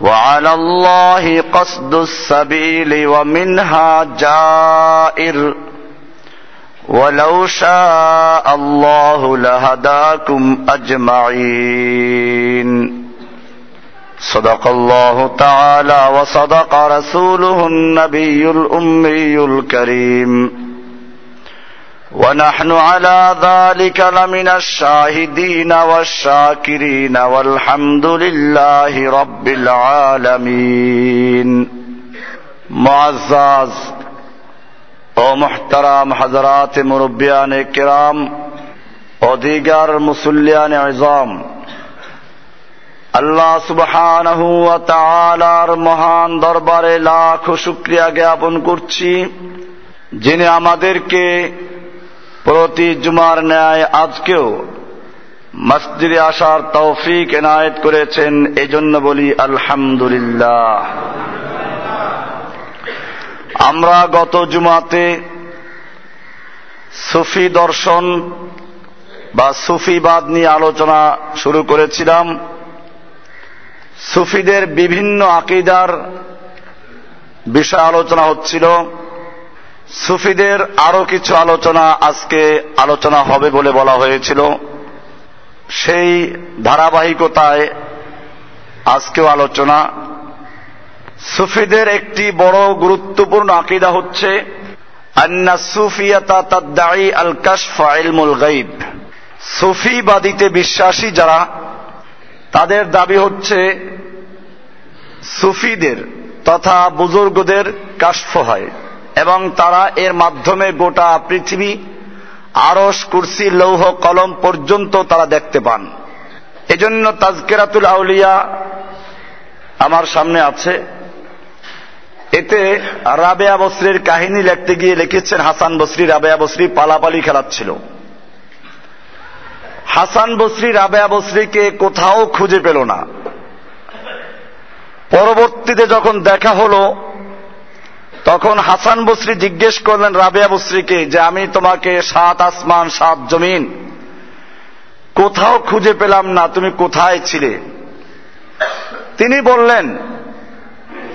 وعلى الله قصد السبيل ومنها جائر ولو شاء الله لهداكم أجمعين. صدق الله تعالى وصدق رسوله النبي الأمي الكريم. ونحن على ذلك لمن الشاهدين والشاكرين والحمد لله رب العالمين معزز ও মোহতারাম হজরাত মুরব্বিয়ান কিরাম ও দিগার মুসল্লিয়ান আজম আল্লাহ সুবহানাহু ওয়া তাআলার মহান দরবারে লাখ শুকরিয়া জ্ঞাপন করছি যিনি আমাদেরকে প্রতি জুমার ন্যায় আজকেও মসজিদে আসার তৌফিক এনায়েত করেছেন, এজন্য বলি আলহামদুলিল্লাহ। আমরা গত জুমাতে সুফি দর্শন বা সুফিবাদ নিয়ে আলোচনা শুরু করেছিলাম। সুফিদের বিভিন্ন আকিদার বিষয় আলোচনা হচ্ছিল। সুফিদের আরও কিছু আলোচনা আজকে আলোচনা হবে বলে বলা হয়েছিল। সেই ধারাবাহিকতায় আজকেও আলোচনা। সুফিদের একটি বড় গুরুত্বপূর্ণ আকিদা হচ্ছে, আন্না সুফিয়াতা সুফিবাদিতে বিশ্বাসী যারা, তাদের দাবি হচ্ছে সুফিদের তথা বুজুর্গদের কাশফ হয়। এবং তারা এর মাধ্যমে গোটা পৃথিবী আরস কুরসি, লৌহ, কলম পর্যন্ত তারা দেখতে পান। এজন্য তাজকেরাতুল আউলিয়া আমার সামনে আছে। এতে রাবেয়া বসরির কাহিনী লিখতে গিয়ে লিখেছেন হাসান বসরি। রাবেয়া বসরি পালাপালি খেলাচ্ছিল। হাসান বসরি রাবেয়া বসরিকে কোথাও খুঁজে পেল না। পরবর্তীতে যখন দেখা হলো তখন হাসান বসরি জিজ্ঞেস করলেন, রাবেয়া বসরিকে, যে আমি তোমাকে সাত আসমান, সাত জমিন, কোথাও খুঁজে পেলাম না, তুমি কোথায় ছিলে? তিনি বললেন,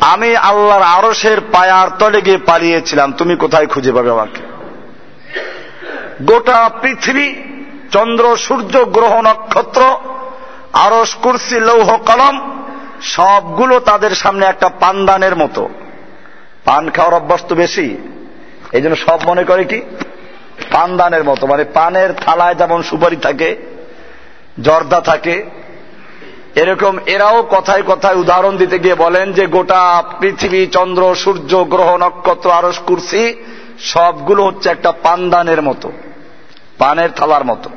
আমি আল্লাহর আরসের পায়ার তলে গিয়ে পালিয়েছিলাম, তুমি কোথায় খুঁজে পাবে আমাকে? গোটা পৃথিবী, চন্দ্র, সূর্য, গ্রহ, নক্ষত্র আরস কুরসি, লৌহ, কলম, সবগুলো তাদের সামনে একটা পান্দানের মতো। পান খাওয়ার অভ্যাস তো বেশি। এই জন্য সব মনে করে কি? পানদানের মতো। মানে পানের থালায় যেমন সুপারি থাকে, জর্দা থাকে, এরকম এরাও কথায় কথায় উদাহরণ দিতে গিয়ে বলেন যে গোটা পৃথিবী, চন্দ্র, সূর্য, গ্রহ, নক্ষত্র আরস কুরসি, সবগুলো হচ্ছে একটা পানদানের মতো, পানের থালার মতো।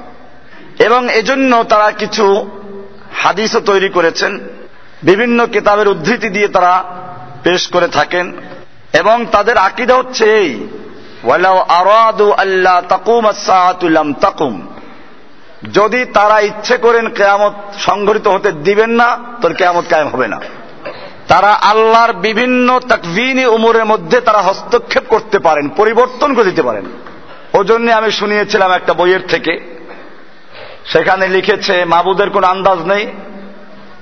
এবং এজন্য তারা কিছু হাদিসও তৈরি করেছেন। বিভিন্ন কিতাবের উদ্ধৃতি দিয়ে তারা পেশ করে থাকেন। এবং তাদের আকিদা হচ্ছে এই তাকুম যদি তারা ইচ্ছে করেন কেয়ামত সংঘটিত হতে দিবেন না তোর কেয়ামত কায়েম হবে না। তারা আল্লাহর বিভিন্ন তাকভিনী উমরের মধ্যে তারা হস্তক্ষেপ করতে পারেন, পরিবর্তন করে দিতে পারেন। ও জন্য আমি শুনিয়েছিলাম একটা বইয়ের থেকে, সেখানে লিখেছে, মাবুদের কোন আন্দাজ নেই।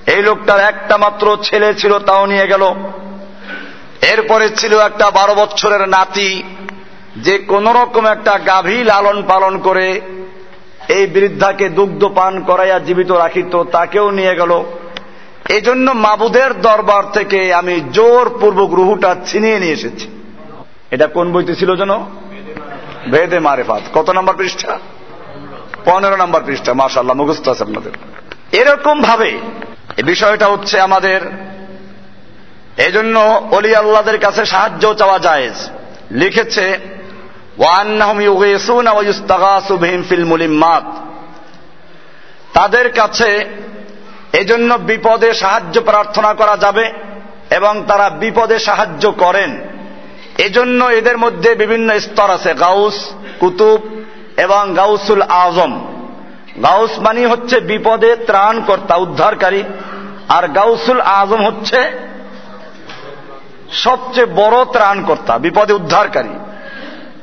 এই লোকটার একটা মাত্র ছেলে ছিল, তাও নিয়ে গেল। এরপরে ছিল একটা বারো বছরের নাতি, যে কোন রকম একটা গাভী লালন পালন করে এই বৃদ্ধাকে দুগ্ধ পান করাইয়া জীবিত রাখিত, তাকেও নিয়ে গেল। এই জন্য মাবুদের দরবার থেকে আমি জোর পূর্বক রুহুটা ছিনিয়ে নিয়ে এসেছি। এটা কোন বইতে ছিল যেন? ভেদে মারেফাত। কত নম্বর পৃষ্ঠা? পনেরো নম্বর পৃষ্ঠা মাশাল্লাহ মুখস্থ আছে আপনাদের। এরকম ভাবে বিষয়টা হচ্ছে আমাদের এজন্য অলি আল্লাহদের কাছে সাহায্য চাওয়া যায় লিখেছে তাদের কাছে এজন্য বিপদে সাহায্য প্রার্থনা করা যাবে এবং তারা বিপদে সাহায্য করেন। এজন্য এদের মধ্যে বিভিন্ন স্তর আছে, গাউস, কুতুব এবং গাউসুল আজম। গাউস মানি হচ্ছে বিপদে ত্রাণকর্তা, উদ্ধারকারী। আর গাউসুল আজম হচ্ছে সবচেয়ে বড় ত্রাণকর্তা, বিপদে উদ্ধারকারী।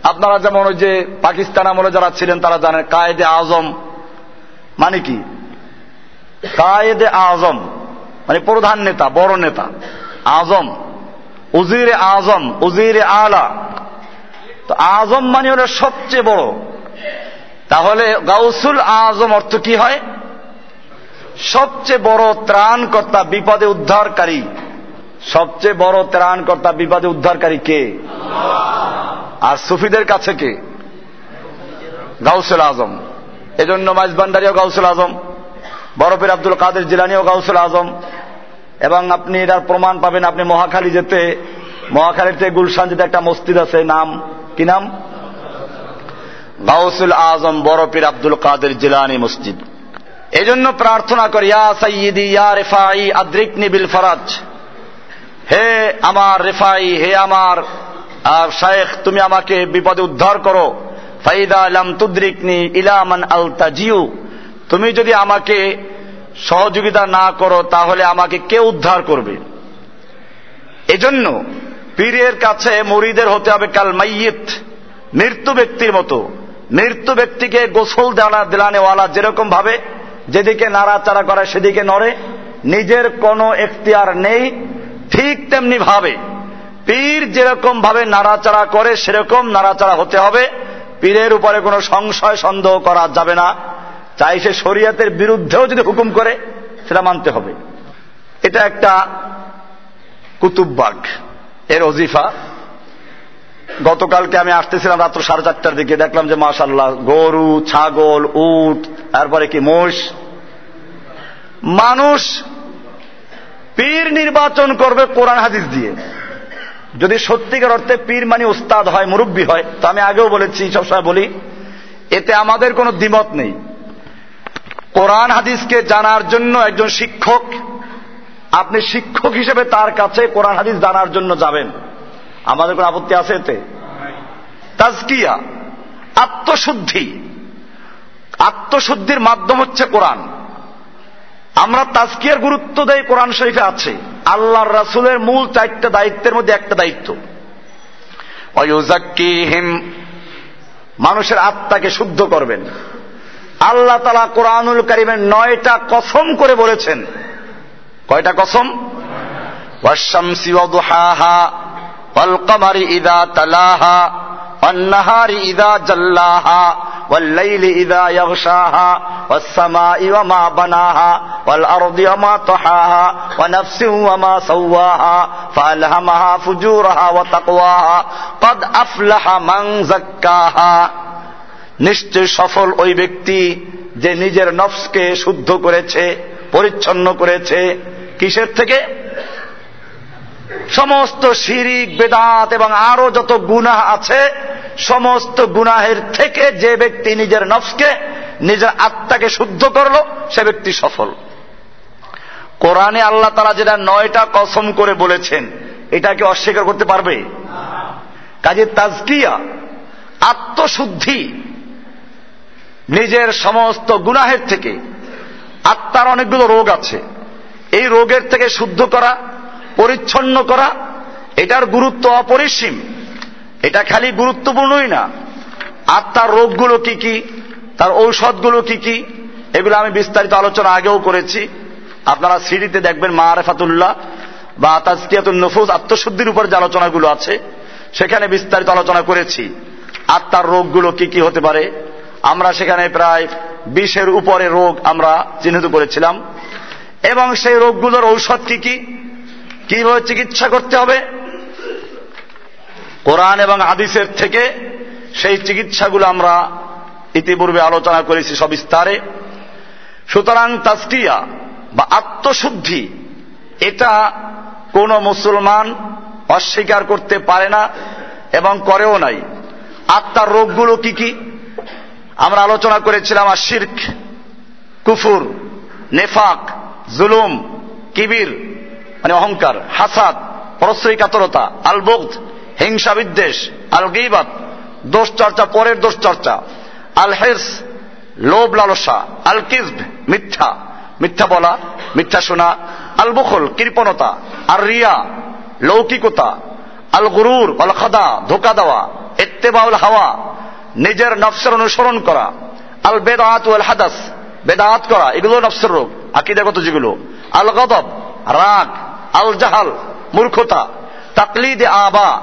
আপনারা যেমন ওই যে পাকিস্তান আমলে যারা ছিলেন, তারা জানেন কায়েদে আজম মানে কি? কায়েদে আজম মানে প্রধান নেতা, বড় নেতা। আজম, উজিরে আজম, উজিরে আলা। তো আজম মানে হলো সবচেয়ে বড়। তাহলে গাউসুল আজম অর্থ কি হয়? সবচেয়ে বড় ত্রাণকর্তা, বিপদে উদ্ধারকারী। সবচেয়ে বড় ত্রাণকর্তা বিপদে উদ্ধারকারী কে? আর সুফিদের কাছে কে? গাউসুল আজম। এজন্য মাইজবান্ডারিও গাউসুল আজম, বরফের আব্দুল কাদের জিলানিও গাউসুল আজম, এবং আপনি এটার প্রমাণ পাবেন, আপনি মহাখালী যেতে মহাখালীতে গুলশান যেতে একটা মসজিদ আছে, নাম, কি নাম? গাউসুল আজম বরফের আব্দুল কাদের জিলানি মসজিদ। এজন্য প্রার্থনা করি, ইয়া সাইয়িদি ইয়া রেফাই আদ্রিক নিবিল ফরাজ। হে আমার রেফাই, হে আমার শায়েখ, তুমি আমাকে বিপদে উদ্ধার করো। ফাইদা লাম তুদ্রিকনি ইলামান আল তাজিউ তুমি যদি আমাকে সহযোগিতা না করো, তাহলে আমাকে কে উদ্ধার করবে? এজন্য পীরের কাছে মরিদের হতে হবে কাল মাইয়িত, মৃত্যু ব্যক্তির মতো। মৃত্যু ব্যক্তিকে গোসল দেওয়া দিলানেওয়ালা যেরকম ভাবে, যেদিকে নাড়াচাড়া করে, সেদিকে নড়ে। নিজের কোনো এখতিয়ার নেই ঠিক তেমনি ভাবে। পীর যেরকম ভাবে নাড়াচাড়া করে, সেরকম নাড়াচাড়া হতে হবে। পীরের উপরে কোনো সংশয়, সন্দেহ করা যাবে না। চাই সে শরীয়তের বিরুদ্ধেও যদি হুকুম করে, সেটা মানতে হবে। এটা একটা কুতুববাগ এর অজিফা গতকালকে আমি আসতেছিলাম রাত্র সাড়ে চারটার দিকে, দেখলাম যে মাশাল্লাহ গরু, ছাগল, উট, তারপরে কি, মোষ। মানুষ পীর নির্বাচন করবে কোরআন হাদিস দিয়ে। যদি সত্যিকার অর্থে পীর মানে উস্তাদ হয়, মুরব্বী হয়, তো আমি আগেও বলেছি, সবসময় বলি, এতে আমাদের কোনো দ্বিমত নেই। কোরআন হাদিসকে জানার জন্য একজন শিক্ষক, আপনি শিক্ষক হিসেবে তার কাছে কোরআন হাদিস জানার জন্য যাবেন। আমাদের কোন আপত্তি আছে এতে? তাজকিয়া, আত্মশুদ্ধি। আত্মশুদ্ধির মাধ্যম হচ্ছে কোরআন। আমরা তাজকিয়ার গুরুত্ব দেয় কোরআন শরীফে আছে। আল্লাহর রাসুলের মূল চারটা দায়িত্বের মধ্যে একটা দায়িত্ব। মানুষের আত্মাকে শুদ্ধ করবেন। আল্লাহ তালা কোরআনুল করিমের নয়টা কসম করে বলেছেন। কয়টা কসম? ইদা তালাহা অন্নাহারি ইদা জাল্লাহা। والليل إذا يغشاها والسماء وما بناها والأرض وما طحاها ونفس وما سواها فألهمها فجورها وتقواها قد أفلح من زكاها নিশ্চয় সফল ওই ব্যক্তি যে নিজের নফসকে শুদ্ধ করেছে পরিচ্ছন্ন করেছে কিসের থেকে সমস্ত শিরিক বেদাত এবং আরো যত গুনাহ আছে সমস্ত গুনাহের থেকে যে ব্যক্তি নিজের নফসকে, নিজের আত্মাকে শুদ্ধ করল, সে ব্যক্তি সফল। কোরআনে আল্লাহ তারা যেটা নয়টা কসম করে বলেছেন এটাকে অস্বীকার করতে পারবে? কাজে তাজকিয়া, আত্মশুদ্ধি, নিজের সমস্ত গুনাহের থেকে। আত্মার অনেকগুলো রোগ আছে। এই রোগের থেকে শুদ্ধ করা, পরিচ্ছন্ন করা, এটার গুরুত্ব অপরিসীম। এটা খালি গুরুত্বপূর্ণই না। আত্মার রোগগুলো কি কি? তার ঔষধগুলো কি কি? এগুলো আমি বিস্তারিত আলোচনা আগেও করেছি। আপনারা সিডিতে দেখবেন মা আরেফাতুল্লাহ বা তাজকিয়াতুল নফুজ আত্মশুদ্ধির উপর যে আলোচনাগুলো আছে, সেখানে বিস্তারিত আলোচনা করেছি। আত্মার রোগগুলো কি কি হতে পারে? আমরা সেখানে প্রায় বিশের উপরে রোগ আমরা চিহ্নিত করেছিলাম। এবং সেই রোগগুলোর ঔষধ কি কি? কীভাবে চিকিৎসা করতে হবে? কোরআন এবং আদিসের থেকে সেই চিকিৎসাগুলো আমরা ইতিপূর্বে আলোচনা করেছি সবিস্তারে। সুতরাং তাস্কিয়া বা আত্মশুদ্ধি, এটা কোন মুসলমান অস্বীকার করতে পারে না এবং করেও নাই। আত্মার রোগগুলো কি কি? আমরা আলোচনা করেছিলাম আর শির্ক, কুফুর, নেফাক, জুলুম, কিবির মানে অহংকার, হাসাদ পরশ্রী কাতরতা আলবোধ হিংসা বিদ্বেষ, আল গিবাত দোষ চর্চা, পরের দোষ চর্চা, আল হেস লোভ লালসা, আল কিজব মিথ্যা মিথ্যা বলা, মিথ্যা শোনা, আল বখল, কৃপণতা আর রিয়া, লৌকিকতা, আল গুরুর, আল খাদা, ধোকা দেওয়া এত্তেবাউল হাওয়া, নিজের নফসের অনুসরণ করা, আল বেদাত ওয়াল হাদাস, বেদাত করা, এগুলো নফসের রোগ, আকিদাগত যেগুলো, আল গদব, রাগ, আল জাহাল, মূর্খতা তাকলিদে আবা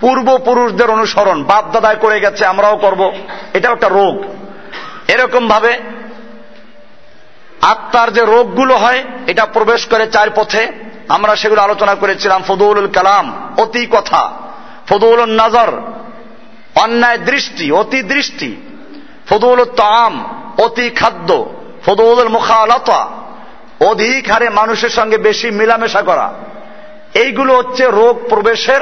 পূর্বপুরুষদের অনুসরণ, বাপ দাদায় করে গেছে, আমরাও করব। এটা একটা রোগ। এরকম ভাবে আত্মার যে রোগগুলো হয়, এটা প্রবেশ করে চার পথে আমরা সেগুলো আলোচনা করেছিলাম ফদৌলুল কালাম, অতি কথা। ফদৌল নজর, অন্যায় দৃষ্টি, অতি দৃষ্টি। ফদৌল তাম অতি খাদ্য। ফদৌল মুখালতা, অধিক হারে মানুষের সঙ্গে বেশি মিলামেশা করা। এইগুলো হচ্ছে রোগ প্রবেশের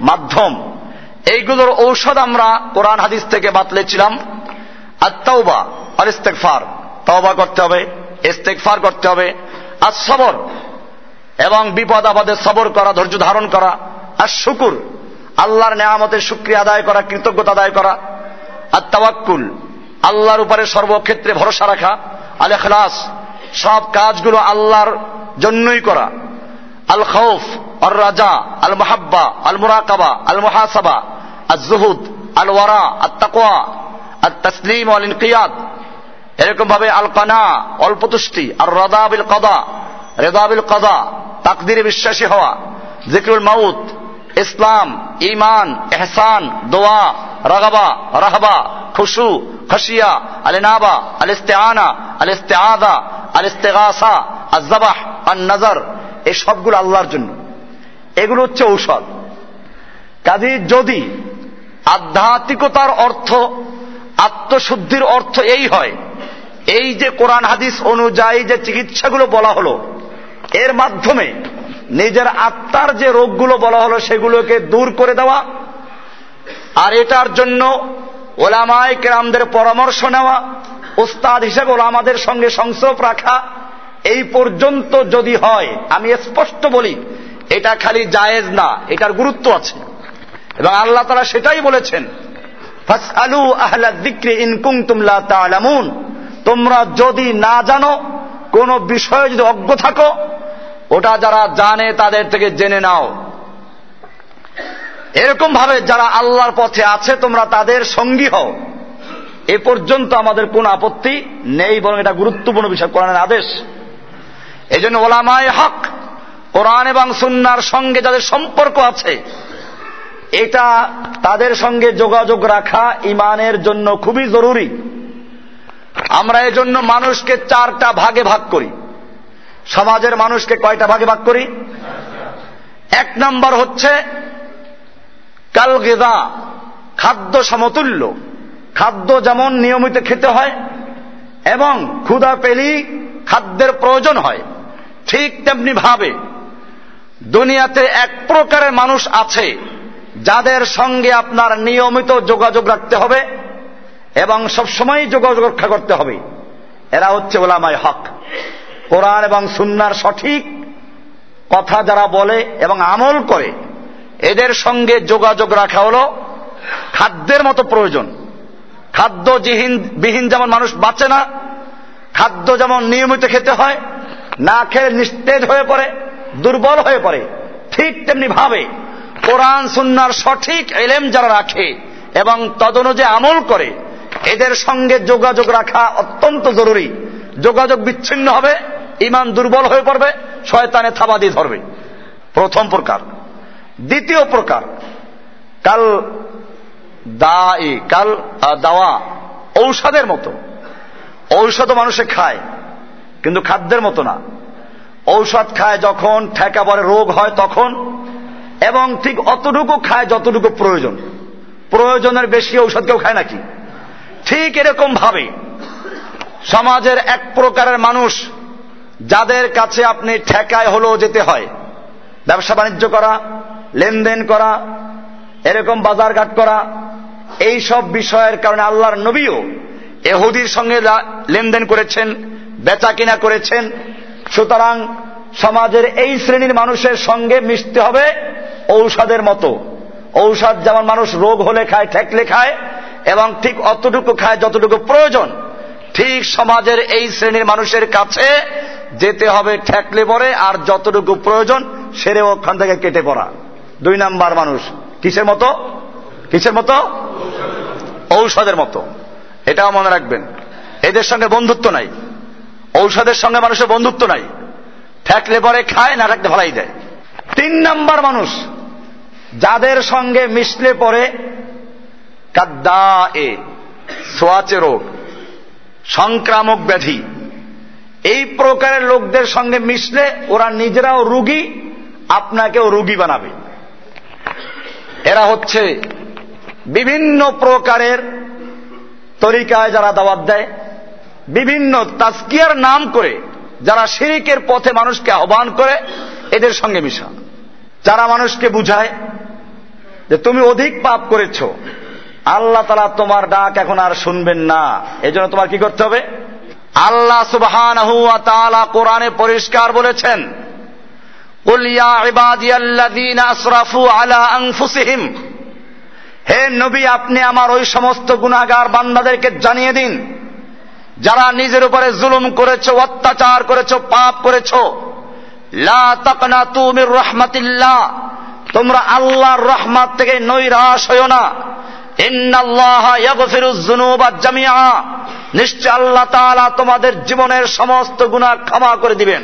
মাধ্যম। এইগুলোর ঔষধ আমরা কোরআন হাদিস থেকে বাতলেছিলাম। আর আত্মাউবা আর ইস্তেকফার তওবা করতে হবে ইস্তেকফার করতে হবে। আর সবর এবং বিপদ আপদে সবর করা, ধৈর্য ধারণ করা। আর শুকুর আল্লাহর নেয়ামতের শুক্রিয়া আদায় করা, কৃতজ্ঞতা আদায় করা। আর তাওয়াক্কুল আল্লাহর উপরে সর্বক্ষেত্রে ভরসা রাখা। আল এখলাস সব কাজগুলো আল্লাহর জন্যই করা। আল খৌফ আর রাজা আল মাহাব্বা আল মুরাকাবা আল মুহাসাবা আল জুহুদ আল ওয়ারা আর তাকোয়া আর তসলিম আল ইনকিয়াদ এরকম ভাবে আল কানা অল্প তুষ্টি আর রদাবিল কদা রেদাবিল কদা তাকদিরে বিশ্বাসী হওয়া, জিকরুল মাউত, ইসলাম ইমান এহসান দোয়া, রাগাবা, রাহবা, খুশু খসিয়া আল নাবা আল ইস্তেআনা আল ইস্তেআদা আল ইস্তেগাসা আল জবাহ আর নজর এই সবগুলো আল্লাহর জন্য। এগুলো হচ্ছে ঔষধ। কাজী যদি আধ্যাত্মিকতার অর্থ, আত্মশুদ্ধির অর্থ এই হয়, এই যে কোরআন হাদিস অনুযায়ী যে চিকিৎসাগুলো বলা হলো, এর মাধ্যমে নিজের আত্মার যে রোগগুলো বলা হলো সেগুলোকে দূর করে দেওয়া, আর এটার জন্য ওলামায় কেরামদের পরামর্শ নেওয়া ওস্তাদ হিসেবে ওলামাদের সঙ্গে সংসব রাখা এই পর্যন্ত যদি হয়, আমি স্পষ্ট বলি, এটা খালি জায়েজ না, এটার গুরুত্ব আছে। এবং আল্লাহ তারা সেটাই বলেছেন তা'লামুন তোমরা যদি না জানো, কোন বিষয়ে যদি অজ্ঞ থাকো, ওটা যারা জানে তাদের থেকে জেনে নাও। এরকম ভাবে যারা আল্লাহর পথে আছে, তোমরা তাদের সঙ্গী হও। এ পর্যন্ত আমাদের কোন আপত্তি নেই, বরং এটা গুরুত্বপূর্ণ বিষয়, কোরআনের আদেশ। এই জন্য ওলামায় হক, কোরআন এবং সুন্নার সঙ্গে যাদের সম্পর্ক আছে, এটা তাদের সঙ্গে যোগাযোগ রাখা ইমানের জন্য খুবই জরুরি। আমরা এজন্য মানুষকে চারটা ভাগে ভাগ করি। সমাজের মানুষকে কয়টা ভাগে ভাগ করি? এক নম্বর হচ্ছে কাল গেদা, খাদ্য সমতুল্য। খাদ্য যেমন নিয়মিত খেতে হয় এবং ক্ষুধা পেলি খাদ্যের প্রয়োজন হয়। ঠিক তেমনি ভাবে। দুনিয়াতে এক প্রকারের মানুষ আছে, যাদের সঙ্গে আপনার নিয়মিত যোগাযোগ রাখতে হবে এবং সবসময় যোগাযোগ রক্ষা করতে হবে। এরা হচ্ছে ওলামায় হক। কোরআন এবং সুন্নার সঠিক কথা যারা বলে এবং আমল করে, এদের সঙ্গে যোগাযোগ রাখা হল খাদ্যের মতো প্রয়োজন। খাদ্য বিহীন যেমন মানুষ বাঁচে না, খাদ্য যেমন নিয়মিত খেতে হয় না খেয়ে নিস্তেজ হয়ে পড়ে, দুর্বল হয়ে পড়ে। ঠিক তেমনি ভাবে কোরআন, সুন্নার সঠিক এলেম যারা রাখে এবং তদনুযায়ী আমল করে, এদের সঙ্গে যোগাযোগ রাখা অত্যন্ত জরুরি। যোগাযোগ বিচ্ছিন্ন হবে, ইমান দুর্বল হয়ে পড়বে, শয়তানে থাবা দিয়ে ধরবে। প্রথম প্রকার। দ্বিতীয় প্রকার, কাল দা কাল দাওয়া ঔষধের মতো। ঔষধ মানুষে খায়। কিন্তু খাদ্যের মতো না। ঔষধ খায় যখন ঠেকা পরে রোগ হয় তখন, এবং ঠিক অতটুকু খায় যতটুকু প্রয়োজন। প্রয়োজনের বেশি ঔষধ কেউ খায় নাকি? ঠিক এরকম ভাবে সমাজের এক প্রকারের মানুষ যাদের কাছে আপনি ঠেকায় হলেও যেতে হয়, ব্যবসা বাণিজ্য করা, লেনদেন করা, এরকম বাজারঘাট করা এই সব বিষয়ের কারণে আল্লাহর নবীও এহুদির সঙ্গে লেনদেন করেছেন বেচা কিনা করেছেন। সুতরাং সমাজের এই শ্রেণির মানুষের সঙ্গে মিশতে হবে ঔষধের মতো। ঔষধ যেমন মানুষ রোগ হলে খায়, ঠেকলে খায়, এবং ঠিক অতটুকু খায় যতটুকু প্রয়োজন, ঠিক সমাজের এই শ্রেণির মানুষের কাছে যেতে হবে ঠেকলে পরে, আর যতটুকু প্রয়োজন সেরে ওখান থেকে কেটে পড়া। দুই নাম্বার মানুষ, কিসের মতো? কিসের মতো? ঔষধের মতো। এটাও মনে রাখবেন। এদের সঙ্গে বন্ধুত্ব নাই। ঔষধের সঙ্গে মানুষের বন্ধুত্ব নাই। ঠেকলে পরে খায়, না ঠেকলে ভালাই দেয়। তিন নাম্বার মানুষ, যাদের সঙ্গে মিশলে পরে কাদ্দা এ সোয়াচে রোগ, সংক্রামক ব্যাধি। এই প্রকারের লোকদের সঙ্গে মিশলে ওরা নিজেরাও রুগী, আপনাকেও রুগী বানাবে। এরা হচ্ছে বিভিন্ন প্রকারের তরিকায় যারা দাওয়াত দেয় বিভিন্ন তাস্কিয়ার নাম করে যারা শিরিকের পথে মানুষকে আহ্বান করে, এদের সঙ্গে মিশা। যারা মানুষকে বুঝায় যে তুমি অধিক পাপ করেছ, আল্লাহ তালা তোমার ডাক এখন আর শুনবেন না। এজন্য তোমার কি করতে হবে? আল্লাহ সুবহান কোরআনে পরিষ্কার বলেছেন হে নবী, আপনি আমার ওই সমস্ত গুণাগার বান্দাদেরকে জানিয়ে দিন যারা নিজের উপরে জুলুম করেছ, অত্যাচার করেছ, পাপ করেছ তুমির রহমাতিল্লাহ। তোমরা আল্লাহর রহমাত থেকে নৈরাশ হইও না। নিশ্চয় আল্লাহ তোমাদের জীবনের সমস্ত গুণা ক্ষমা করে দিবেন।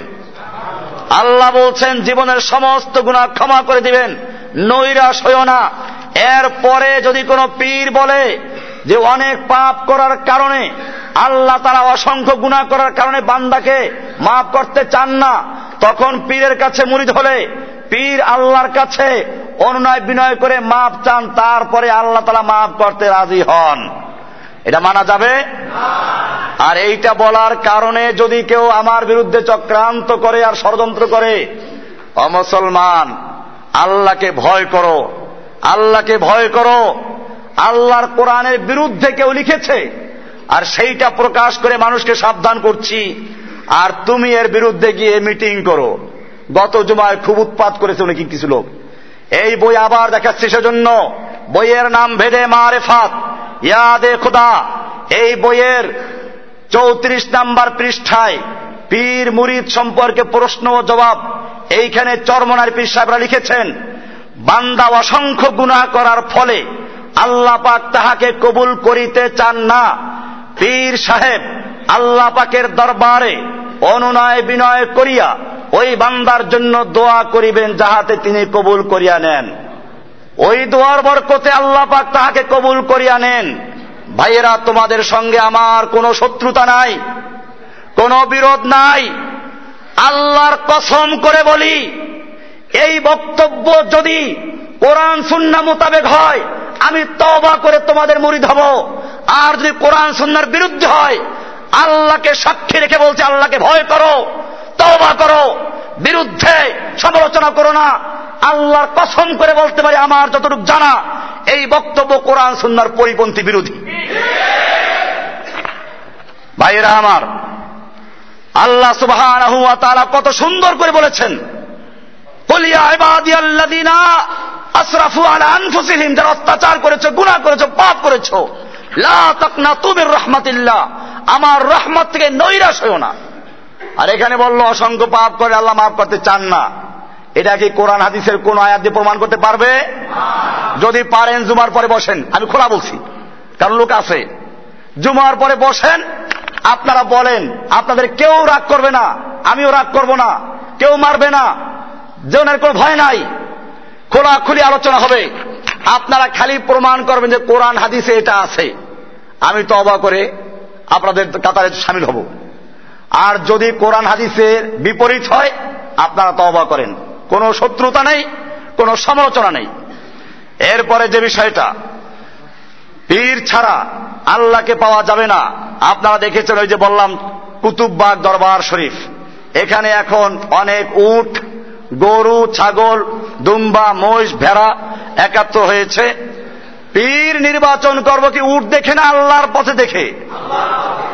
আল্লাহ বলছেন, জীবনের সমস্ত গুণা ক্ষমা করে দিবেন। নৈরাশ হইও না। এর পরে যদি কোনো পীর বলে যে অনেক পাপ করার কারণে আল্লাহ তারা অসংখ্য গুণা করার কারণে বান্দাকে মাফ করতে চান না, তখন পীরের কাছে মুড়িদ হলে পীর আল্লাহর কাছে অনুনয় বিনয় করে মাপ চান, তারপরে আল্লাহ তালা মাফ করতে রাজি হন। এটা মানা যাবে? আর এইটা বলার কারণে যদি কেউ আমার বিরুদ্ধে চক্রান্ত করে আর ষড়যন্ত্র করে অমুসলমান আল্লাহকে ভয় করো, আল্লাহকে ভয় করো। আল্লাহর কোরআনের বিরুদ্ধে কেউ লিখেছে। আর সেইটা প্রকাশ করে মানুষকে সাবধান করছি। আর তুমি এর বিরুদ্ধে গিয়ে মিটিং করো। গত জুমায় খুব উৎপাত করেছে উনি কিছু লোক। এই বই আবার দেখাচ্ছি সেজন্য। বইয়ের নাম ভেদে মারেফাত। ইয়াদে খুদা। এই বইয়ের চৌত্রিশ নাম্বার পৃষ্ঠায় পীর মুরিদ সম্পর্কে প্রশ্ন ও জবাব। এইখানে চরমনার পীর সাহেবরা লিখেছেন, বান্দা অসংখ্য গুণা করার ফলে আল্লাহ পাক তাহাকে কবুল করিতে চান না। পীর সাহেব, আল্লাহ পাকের দরবারে অনুনয় বিনয় করিয়া ওই বান্দার জন্য দোয়া করিবেন যাহাতে তিনি কবুল করিয়া নেন। ওই দোয়ার বরকতে আল্লাহ পাক তাহাকে কবুল করিয়া নেন। ভাইয়েরা, তোমাদের সঙ্গে আমার কোনো শত্রুতা নাই, কোনো বিরোধ নাই। আল্লাহর কসম করে বলি, এই বক্তব্য যদি কোরআন সুন্না মোতাবেক হয়, আমি তবা করে তোমাদের মুড়িদ হব। আর যদি কোরআন সুন্নার বিরুদ্ধে হয়, আল্লাহকে সাক্ষী রেখে বলছে, আল্লাহকে ভয় করো তবা করো, বিরুদ্ধে সমালোচনা করো না। আল্লাহর কসম করে বলতে পারি, আমার যতটুকু জানা, এই বক্তব্য কোরআন সুন্নার পরিপন্থী বিরোধী। ভাইয়েরা আমার, আল্লাহ সুবাহ কত সুন্দর করে বলেছেন। আশরাফু আলা আনফুসিহিম, যারা অত্যাচার করেছ, গুনাহ করেছ, পাপ করেছ, লা তাকনা তুমির রহমাতিল্লাহ আমার রহমত থেকে নৈরাশ হইও না। আর এখানে বলল, অসংখ্য পাপ করে আল্লাহ মাফ করতে চান না। এটা কি কোরআন, হাদিসের কোন আয়াত দিয়ে প্রমাণ করতে পারবে? যদি পারেন, জুমার পরে বসেন। আমি খোলা বলছি, কারণ লোক আছে। জুমার পরে বসেন, আপনারা বলেন, আপনাদের কেউ রাগ করবে না, আমিও রাগ করব না, কেউ মারবে না। জীবনের কোনো ভয় নাই। খোলাখুলি আলোচনা হবে। আপনারা খালি প্রমাণ করবেন যে কোরআন, হাদিসে এটা আছে। আমি তো অবাক করে আপনাদের কাতারে সামিল হব। আর যদি কোরআন, হাদিসের বিপরীত হয়, আপনারা তবা করেন। কোনো শত্রুতা নেই, কোনো সমালোচনা নেই। এরপরে যে বিষয়টা, পীর ছাড়া আল্লাহকে পাওয়া যাবে না। আপনারা দেখেছেন ওই যে বললাম কুতুববাগ দরবার শরীফ। এখানে এখন অনেক উট গরু, ছাগল, দুম্বা, মহিষ, ভেড়া একাত্র হয়েছে। পীর নির্বাচন করব কি উট দেখে না আল্লাহর পথে দেখে?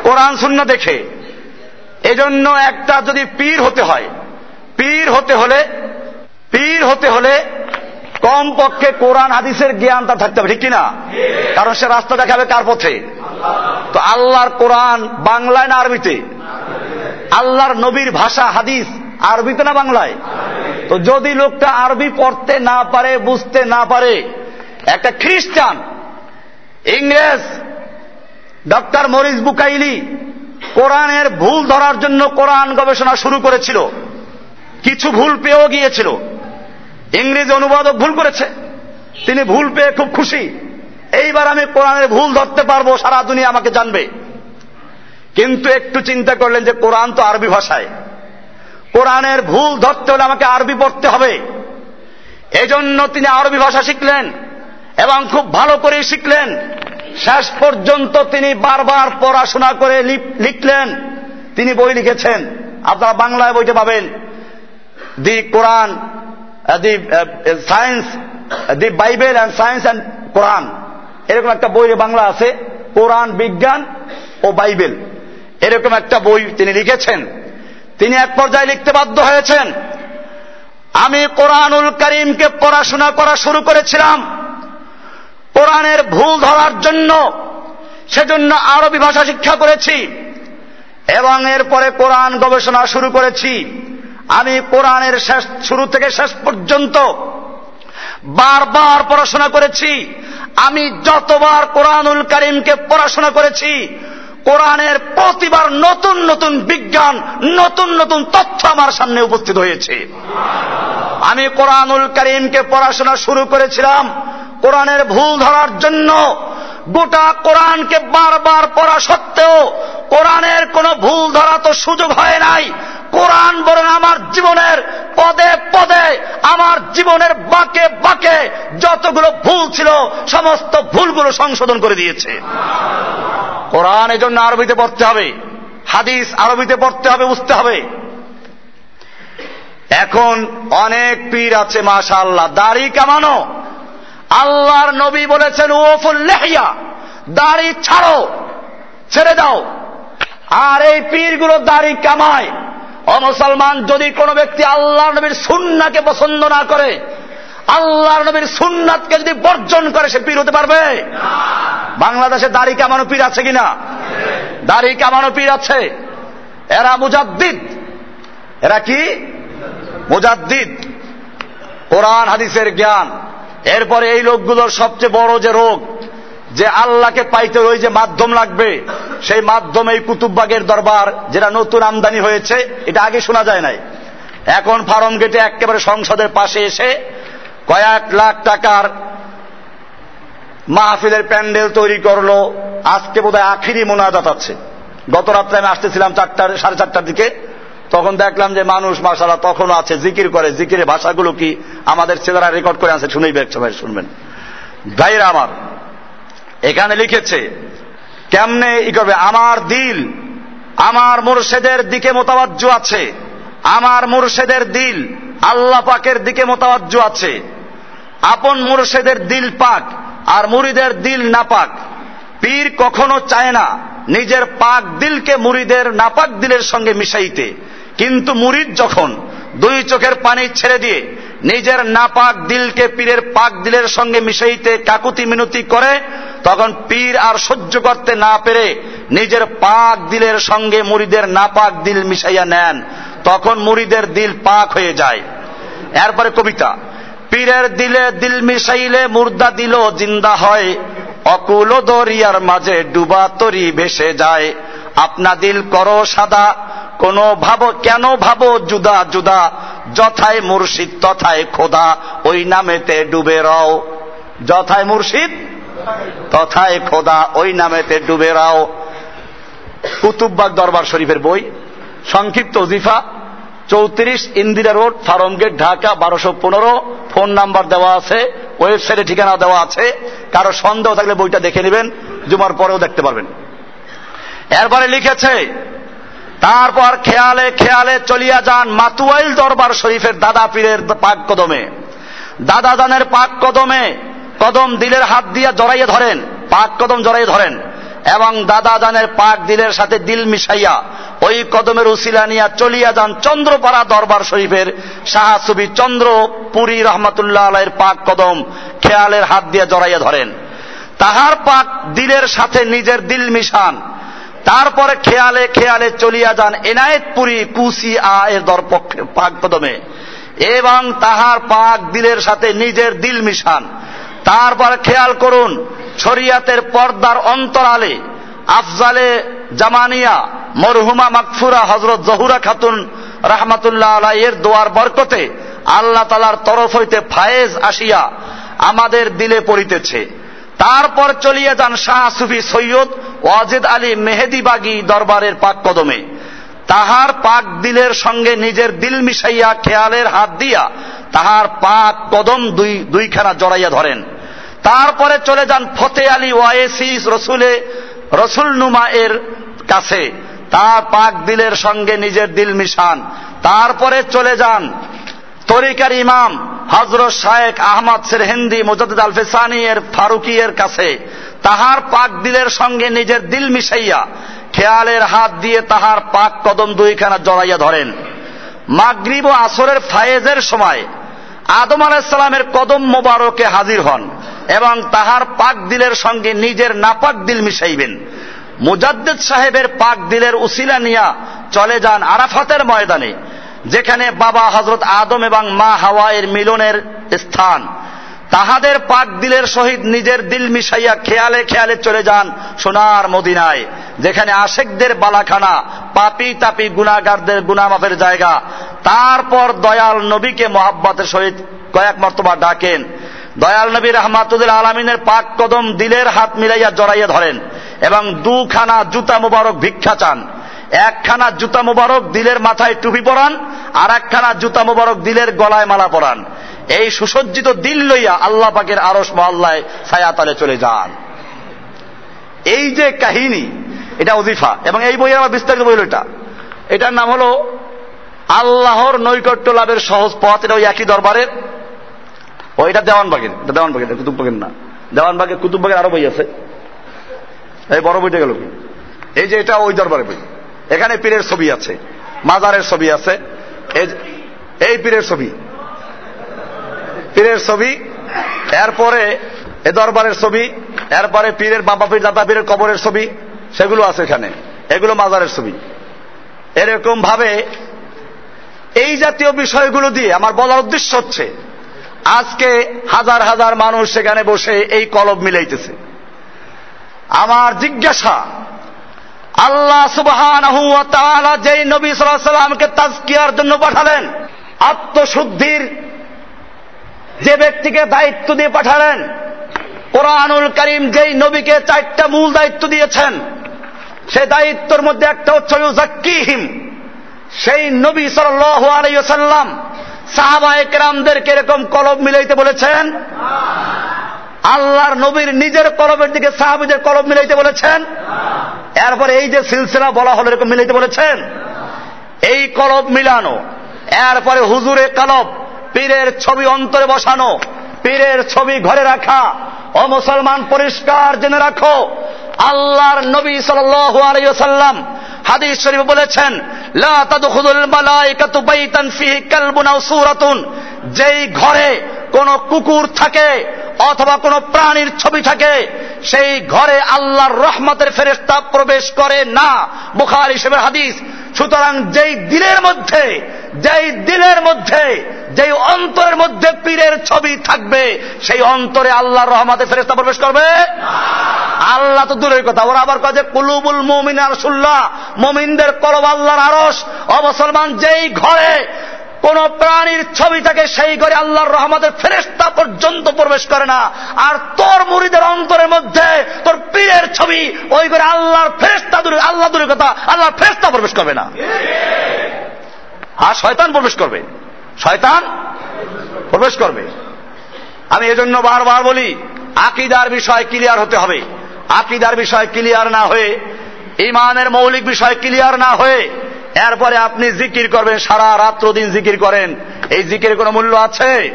কোরআন শূন্য দেখে। এজন্য একটা যদি পীর হতে হয়, পীর হতে হলে, পীর হতে হলে কম পক্ষে কোরআন, হাদিসের জ্ঞান তার থাকতে হবে, ঠিক কিনা? কারণ সে রাস্তা দেখাবে কার পথে? তো আল্লাহর কোরআন বাংলায় না আরবিতে? আল্লাহর নবীর ভাষা, হাদিস, আরবিতে না বাংলায়? তো যদি লোকটা আরবি পড়তে না পারে, বুঝতে না পারে, একটা খ্রিস্টান, ইংরেজ, ডক্টর মরিস বুকাইলি কোরআনের ভুল ধরার জন্য কোরআন গবেষণা শুরু করেছিল। কিছু ভুল পেয়েও গিয়েছিল। ইংরেজি অনুবাদক ভুল করেছে। তিনি ভুল পেয়ে খুব খুশি। এইবার আমি কোরআনের ভুল ধরতে পারব, সারা দুনিয়া আমাকে জানবে। কিন্তু একটু চিন্তা করলেন যে কোরআন তো আরবি ভাষায়। কোরআনের ভুল ধরতে হলে আমাকে আরবি পড়তে হবে। এজন্য তিনি আরবি ভাষা শিখলেন এবং খুব ভালো করে শিখলেন। শেষ পর্যন্ত তিনি বারবার পড়াশোনা করে লিখলেন। তিনি বই লিখেছেন। আপনারা বাংলায় বইটা পাবেন। The Quran the science the Bible and science and Quran. এরকম একটা বই বাংলা আছে, কোরআন, বিজ্ঞান ও বাইবেল। এরকম একটা বই তিনি লিখেছেন। তিনি এক পর্যায়ে লিখতে বাধ্য হয়েছেন, আমি কোরআনুল করিমকে পড়াশোনা করা শুরু করেছিলাম। কোরআনের ভুল ধরার জন্য, সেজন্য আরবি ভাষা শিক্ষা করেছি। এবং এরপরে কোরআন গবেষণা শুরু করেছি। আমি কোরআনের শেষ, শুরু থেকে শেষ পর্যন্ত বারবার পড়াশোনা করেছি। আমি যতবার কোরআনুল করিমকে পড়াশোনা করেছি কোরআনের প্রতিবার নতুন নতুন বিজ্ঞান, নতুন নতুন তথ্য আমার সামনে উপস্থিত হয়েছে। আমি কোরআনুল করিমকে পড়াশোনা শুরু করেছিলাম কোরআনের ভুল ধরার জন্য। গোটা কোরআনকে বারবার পড়া সত্ত্বেও কোরআনের কোন ভুল ধরা তো সুযোগ হয় নাই। কোরআন বরং আমার জীবনের পদে পদে, আমার জীবনের বাকে বাকে যতগুলো ভুল ছিল, সমস্ত ভুলগুলো সংশোধন করে দিয়েছে। কোরআন এজন্য আরবিতে পড়তে হবে, হাদিস আরবিতে পড়তে হবে, বুঝতে হবে। এখন অনেক পীর আছে মাশা আল্লাহ দাড়ি কামানো। আল্লাহর নবী বলেছেন, ওফুল লেহিয়া, দাড়ি ছাড়ো, ছেড়ে দাও। আর এই পীরগুলো দাড়ি কামায়। অমুসলমান যদি কোনো ব্যক্তি আল্লাহ নবীর সুন্নাকে পছন্দ না করে আল্লাহ নবীর সুন্নাতকে যদি বর্জন করে, সে পীর হতে পারবে? বাংলাদেশে দাড়ি কামানো পীর আছে কিনা? দাড়ি কামানো পীর আছে। এরা মুজাদ্দিদ। এরা কি? মুজাদ্দিদ। কোরআন, হাদিসের জ্ঞান। এরপরে এই লোকগুলোর সবচেয়ে বড় যে রোগ, যে আল্লাহকে পাইতে ওই যে মাধ্যম লাগবে, সেই মাধ্যম এই কুতুববাগের দরবার, যেটা নতুন আমদানি হয়েছে, এটা আগে শোনা যায় নাই। এখন ফার্ম গেটে একেবারে সংসদের পাশে এসে কয়েক লাখ টাকার মাহফিলের প্যান্ডেল তৈরি করল। আজকে বোধহয় আখিরি মোনাজাত আছে। গত রাত্রে আমি আসতেছিলাম চারটার, সাড়ে চারটার দিকে। তখন দেখলাম যে মানুষ মাসালা তখনও আছে। জিকির করে। জিকিরের ভাষাগুলো কি আমাদের ছেলেরা রেকর্ড করে আছে শুনেই ব্যক্ত ভাই শুনবেন। ভাইরা আমার, এখানে লিখেছে, কেমনে ই করবে? আমার দিল, আমার মুর্শেদের দিকে মোতাবাজ্য আছে। আমার মুর্শেদের দিল, আল্লাহ পাকের দিকে মোতাবাজ্য আছে। আপন মুর্শেদের দিল পাক আর মুরিদের দিল নাপাক। পীর কখনো চায় না নিজের পাক দিলকে মুরিদের নাপাক দিলের সঙ্গে মিশাইতে। কিন্তু মুরিদ যখন দুই চোখের পানি ছেড়ে দিয়ে নিজের নাপাক দিলকে পীরের পাক দিলের সঙ্গে মিশাইতে কাকুতি মিনতি করে, তখন পীর আর সহ্য করতে না পেরে নিজের পাক দিলের সঙ্গে মুড়িদের নাপাক দিল মিশাইয়া নেন। তখন মুড়িদের দিল পাক হয়ে যায়। এরপরে কবিতা। পীরের দিলে দিল মিশাইলে মুর্দা দিল জিন্দা হয়। অকুল দরিয়ার মাঝে ডুবা তরি ভেসে যায়। আপনা দিল করো সাদা, কোন ভাব, কেন ভাবো জুদা জুদা? যথায় মুর্শিদ, তথায় খোদা, ওই নামেতে ডুবে রও। যথায় মুর্শিদ, তথায় খোদা, ওই নামেতে ডুবে রাও। কুতুববাগ দরবার শরীফের বই, সংক্ষিপ্ত জিফা চৌত্রিশ ইন্দিরা রোড, ফার্মগেট, ঢাকা, বারোশো পনেরো। ফোন নাম্বার দেওয়া আছে, ওয়েবসাইটে ঠিকানা দেওয়া আছে, কারও সন্দেহ থাকলে বইটা দেখে নেবেন, জুমার পরেও দেখতে পারবেন। এরপরে লিখেছে, তারপর খেয়ালে খেয়ালে চলিয়া যান মাতুয়াইল দরবার শরীফের দাদা পীরের পাক কদমে। দাদা দানের পাক কদমে কদম দিলের হাত দিয়া জড়াইয়ে ধরেন, পাক কদম জড়াইয়ে ধরেন, এবং দাদা দানের পাক দিলের সাথে দিল মিশাইয়া ওই কদমের উসিলা নিয়া চলিয়া যান চন্দ্রপাড়া দরবার শরীফের শাহসুবি চন্দ্র পুরী রহমতুল্লাহ আলাইয়ের পাক কদম খেয়ালের হাত দিয়ে জড়াইয়া ধরেন। তাহার পাক দিলের সাথে নিজের দিল মিশান। তারপরে খেয়ালে খেয়ালে চলিয়া যান এনায়েতপুরি কুসি আ এর দর পাক কদমে। এবং তাহার পাক দিলের সাথে নিজের দিল মিশান। তারপর খেয়াল করুন, শরিয়াতের পর্দার অন্তরালে আফজালে জামানিয়া, মরহুমা মাকফুরা হজরত জহুরা খাতুন রাহমাতুল্লাহ আলাইয়ের দোয়ার বরকতে আল্লাহ তালার তরফ হইতে ফায়েজ আসিয়া আমাদের দিলে পড়িতেছে। তারপর চলিয়ে যান শাহ সুফি সৈয়দ ওয়াজেদ আলী মেহেদিবাগি দরবারের পাক কদমে। তাহার পাক দিলের সঙ্গে নিজের দিল মিশাইয়া খেয়ালের হাত দিয়া তাহার পাক কদম দুই, দুইখানা জড়াইয়া ধরেন। তারপরে চলে যান ফতে আলী ওয়াইসিস রসুলে রসুল নুমা এর কাছে, তার পাক দিলের সঙ্গে নিজের দিল মিশান, তারপরে চলে যান তরিকার ইমাম হজরত শায়েক আহমদ সিরহিন্দি মুজাদ আল ফেসানি এর ফারুকি এর কাছে। তাহার পাক দিলের সঙ্গে নিজের দিল মিশাইয়া খেয়ালের হাত দিয়ে তাহার পাক কদম দুইখানা জড়াইয়া ধরেন। মাগরিব ও আসরের ফায়েজের সময় আদম আলাইসালামের কদম মোবারকে হাজির হন। এবং তাহার পাক দিলের সঙ্গে নিজের নাপাক দিল মিশাইবেন। মুজাদ্দেদ সাহেবের পাক দিলের উসিলা নিয়া চলে যান আরাফাতের ময়দানে, যেখানে বাবা হজরত আদম এবং মা হাওয়ায়ের মিলনের স্থান। তাহাদের পাক দিলের সহিত নিজের দিল মিশাইয়া খেয়ালে খেয়ালে চলে যান সোনার মদিনায়, যেখানে আশেকদের বালাখানা, পাপি তাপি গুনাগারদের গুনামাফের জায়গা। তারপর দয়াল নবীকে মোহাব্বতের সহিত কয়েক মর্তবা ডাকেন। দয়াল নবী রহমাতুদুল আলমিনের পাক কদম দিলের হাত মিলাইয়া জড়াইয়া ধরেন এবং দুখানা জুতা মুবারক ভিক্ষা চান। একখানা জুতা মুবারক দিলের মাথায় টুপি পরান আর একখানা জুতা মুবারক দিলের গলায় মালা পরান। এই সুসজ্জিত দিল লইয়া আল্লাহ পাকের আরস মহল্লায় ছায়াতালে চলে যান। এই যে কাহিনী, এটা অজিফা এবং এই বইয়ের আমার বিস্তারিত বইল এটা। এটার নাম হলো, আল্লাহর নৈকট্য লাভের সহজ পথ, এটা ওই একই দরবারের। ও, এটা দেওয়ানবাগের এটা দেওয়ানবাগের এটা কুতুববাগের না। দেওয়ানবাগের কুতুববাগের আরও বই আছে। এই বড় বইটা গেল এই যে এটা ওই দরবারের বই। এখানে পীরের ছবি আছে, মাজারের ছবি আছে। এই পীরের ছবি। পীরের ছবি, এরপরে এ দরবারের ছবি, এরপরে পীরের বাবা পীর দাদা পীরের কবরের ছবি, সেগুলো আছে এখানে। এগুলো মাজারের ছবি। এরকম ভাবে এই জাতীয় বিষয়গুলো দিয়ে আমার বলার উদ্দেশ্য হচ্ছে আজকে হাজার হাজার মানুষ সেখানে বসে এই কলব মিলাইতেছে। আমার জিজ্ঞাসা, আল্লাহ সুবহান যেই নবী সাল্লামকে তাজকিয়ার জন্য পাঠালেন, আত্মশুদ্ধির যে ব্যক্তিকে দায়িত্ব দিয়ে পাঠালেন, কোরআনুল করিম যেই নবীকে চারটা মূল দায়িত্ব দিয়েছেন, সেই দায়িত্বর মধ্যে একটা হচ্ছে সেই নবী সাল্লাহ সাল্লাম সাহাবা একরামদেরকে এরকম কলম মিলাইতে বলেছেন? আল্লাহর নবীর নিজের কলবের দিকে সাহাবিদের কলব মিলাইতে বলেছেন? এরপরে এই যে সিলসিলা বলা হল, এরকম মিলাইতে বলেছেন? এই কলব মিলানো, এরপরে হুজুরে কলব, পীরের ছবি অন্তরে বসানো, পীরের ছবি ঘরে রাখা ও মুসলমান, পরিষ্কার জেনে রাখো, আল্লাহর নবী সাল্লাম হাদিস শরীফ বলেছেন যেই ঘরে কোন কুকুর থাকে অথবা কোন প্রাণীর ছবি থাকে, সেই ঘরে আল্লাহর রহমতের ফেরেস্তা প্রবেশ করে না। বুখার হিসেবে হাদিস, সুতরাং যেই দিলের মধ্যে, যেই দিলের মধ্যে, যেই অন্তরের মধ্যে পীরের ছবি থাকবে, সেই অন্তরে আল্লাহর রহমাতে ফেরেস্তা প্রবেশ করবে? আল্লাহ তো দূরের কথা। ওরা আবার কাজে কুলুবুল মমিন আরসুল্লাহ মমিনদের করব আল্লাহর আরস অবসলমান যেই ঘরে কোন প্রাণীর ছবি থাকে, সেই ঘরে আল্লাহর রহমতের ফেরেস্তা পর্যন্ত প্রবেশ করে না। আর তোর মুড়িদের অন্তরের মধ্যে, তোর পীরের ছবি, ওই ঘরে আল্লাহর ফেরেস্তা দূরে, আল্লাহ দূরের কথা, আল্লাহর ফেরেস্তা প্রবেশ করবে না। আর শয়তান প্রবেশ করবে। শয়তান প্রবেশ করবে। আমি এজন্য বারবার বলি আকিদার বিষয় ক্লিয়ার হতে হবে। আকিদার বিষয় ক্লিয়ার না হয়ে, ইমানের মৌলিক বিষয় ক্লিয়ার না হয়ে, এরপরে আপনি জিকির করবেন, সারা রাত্র দিন জিকির করেন। এই জিকির কোনো মূল্য আছে?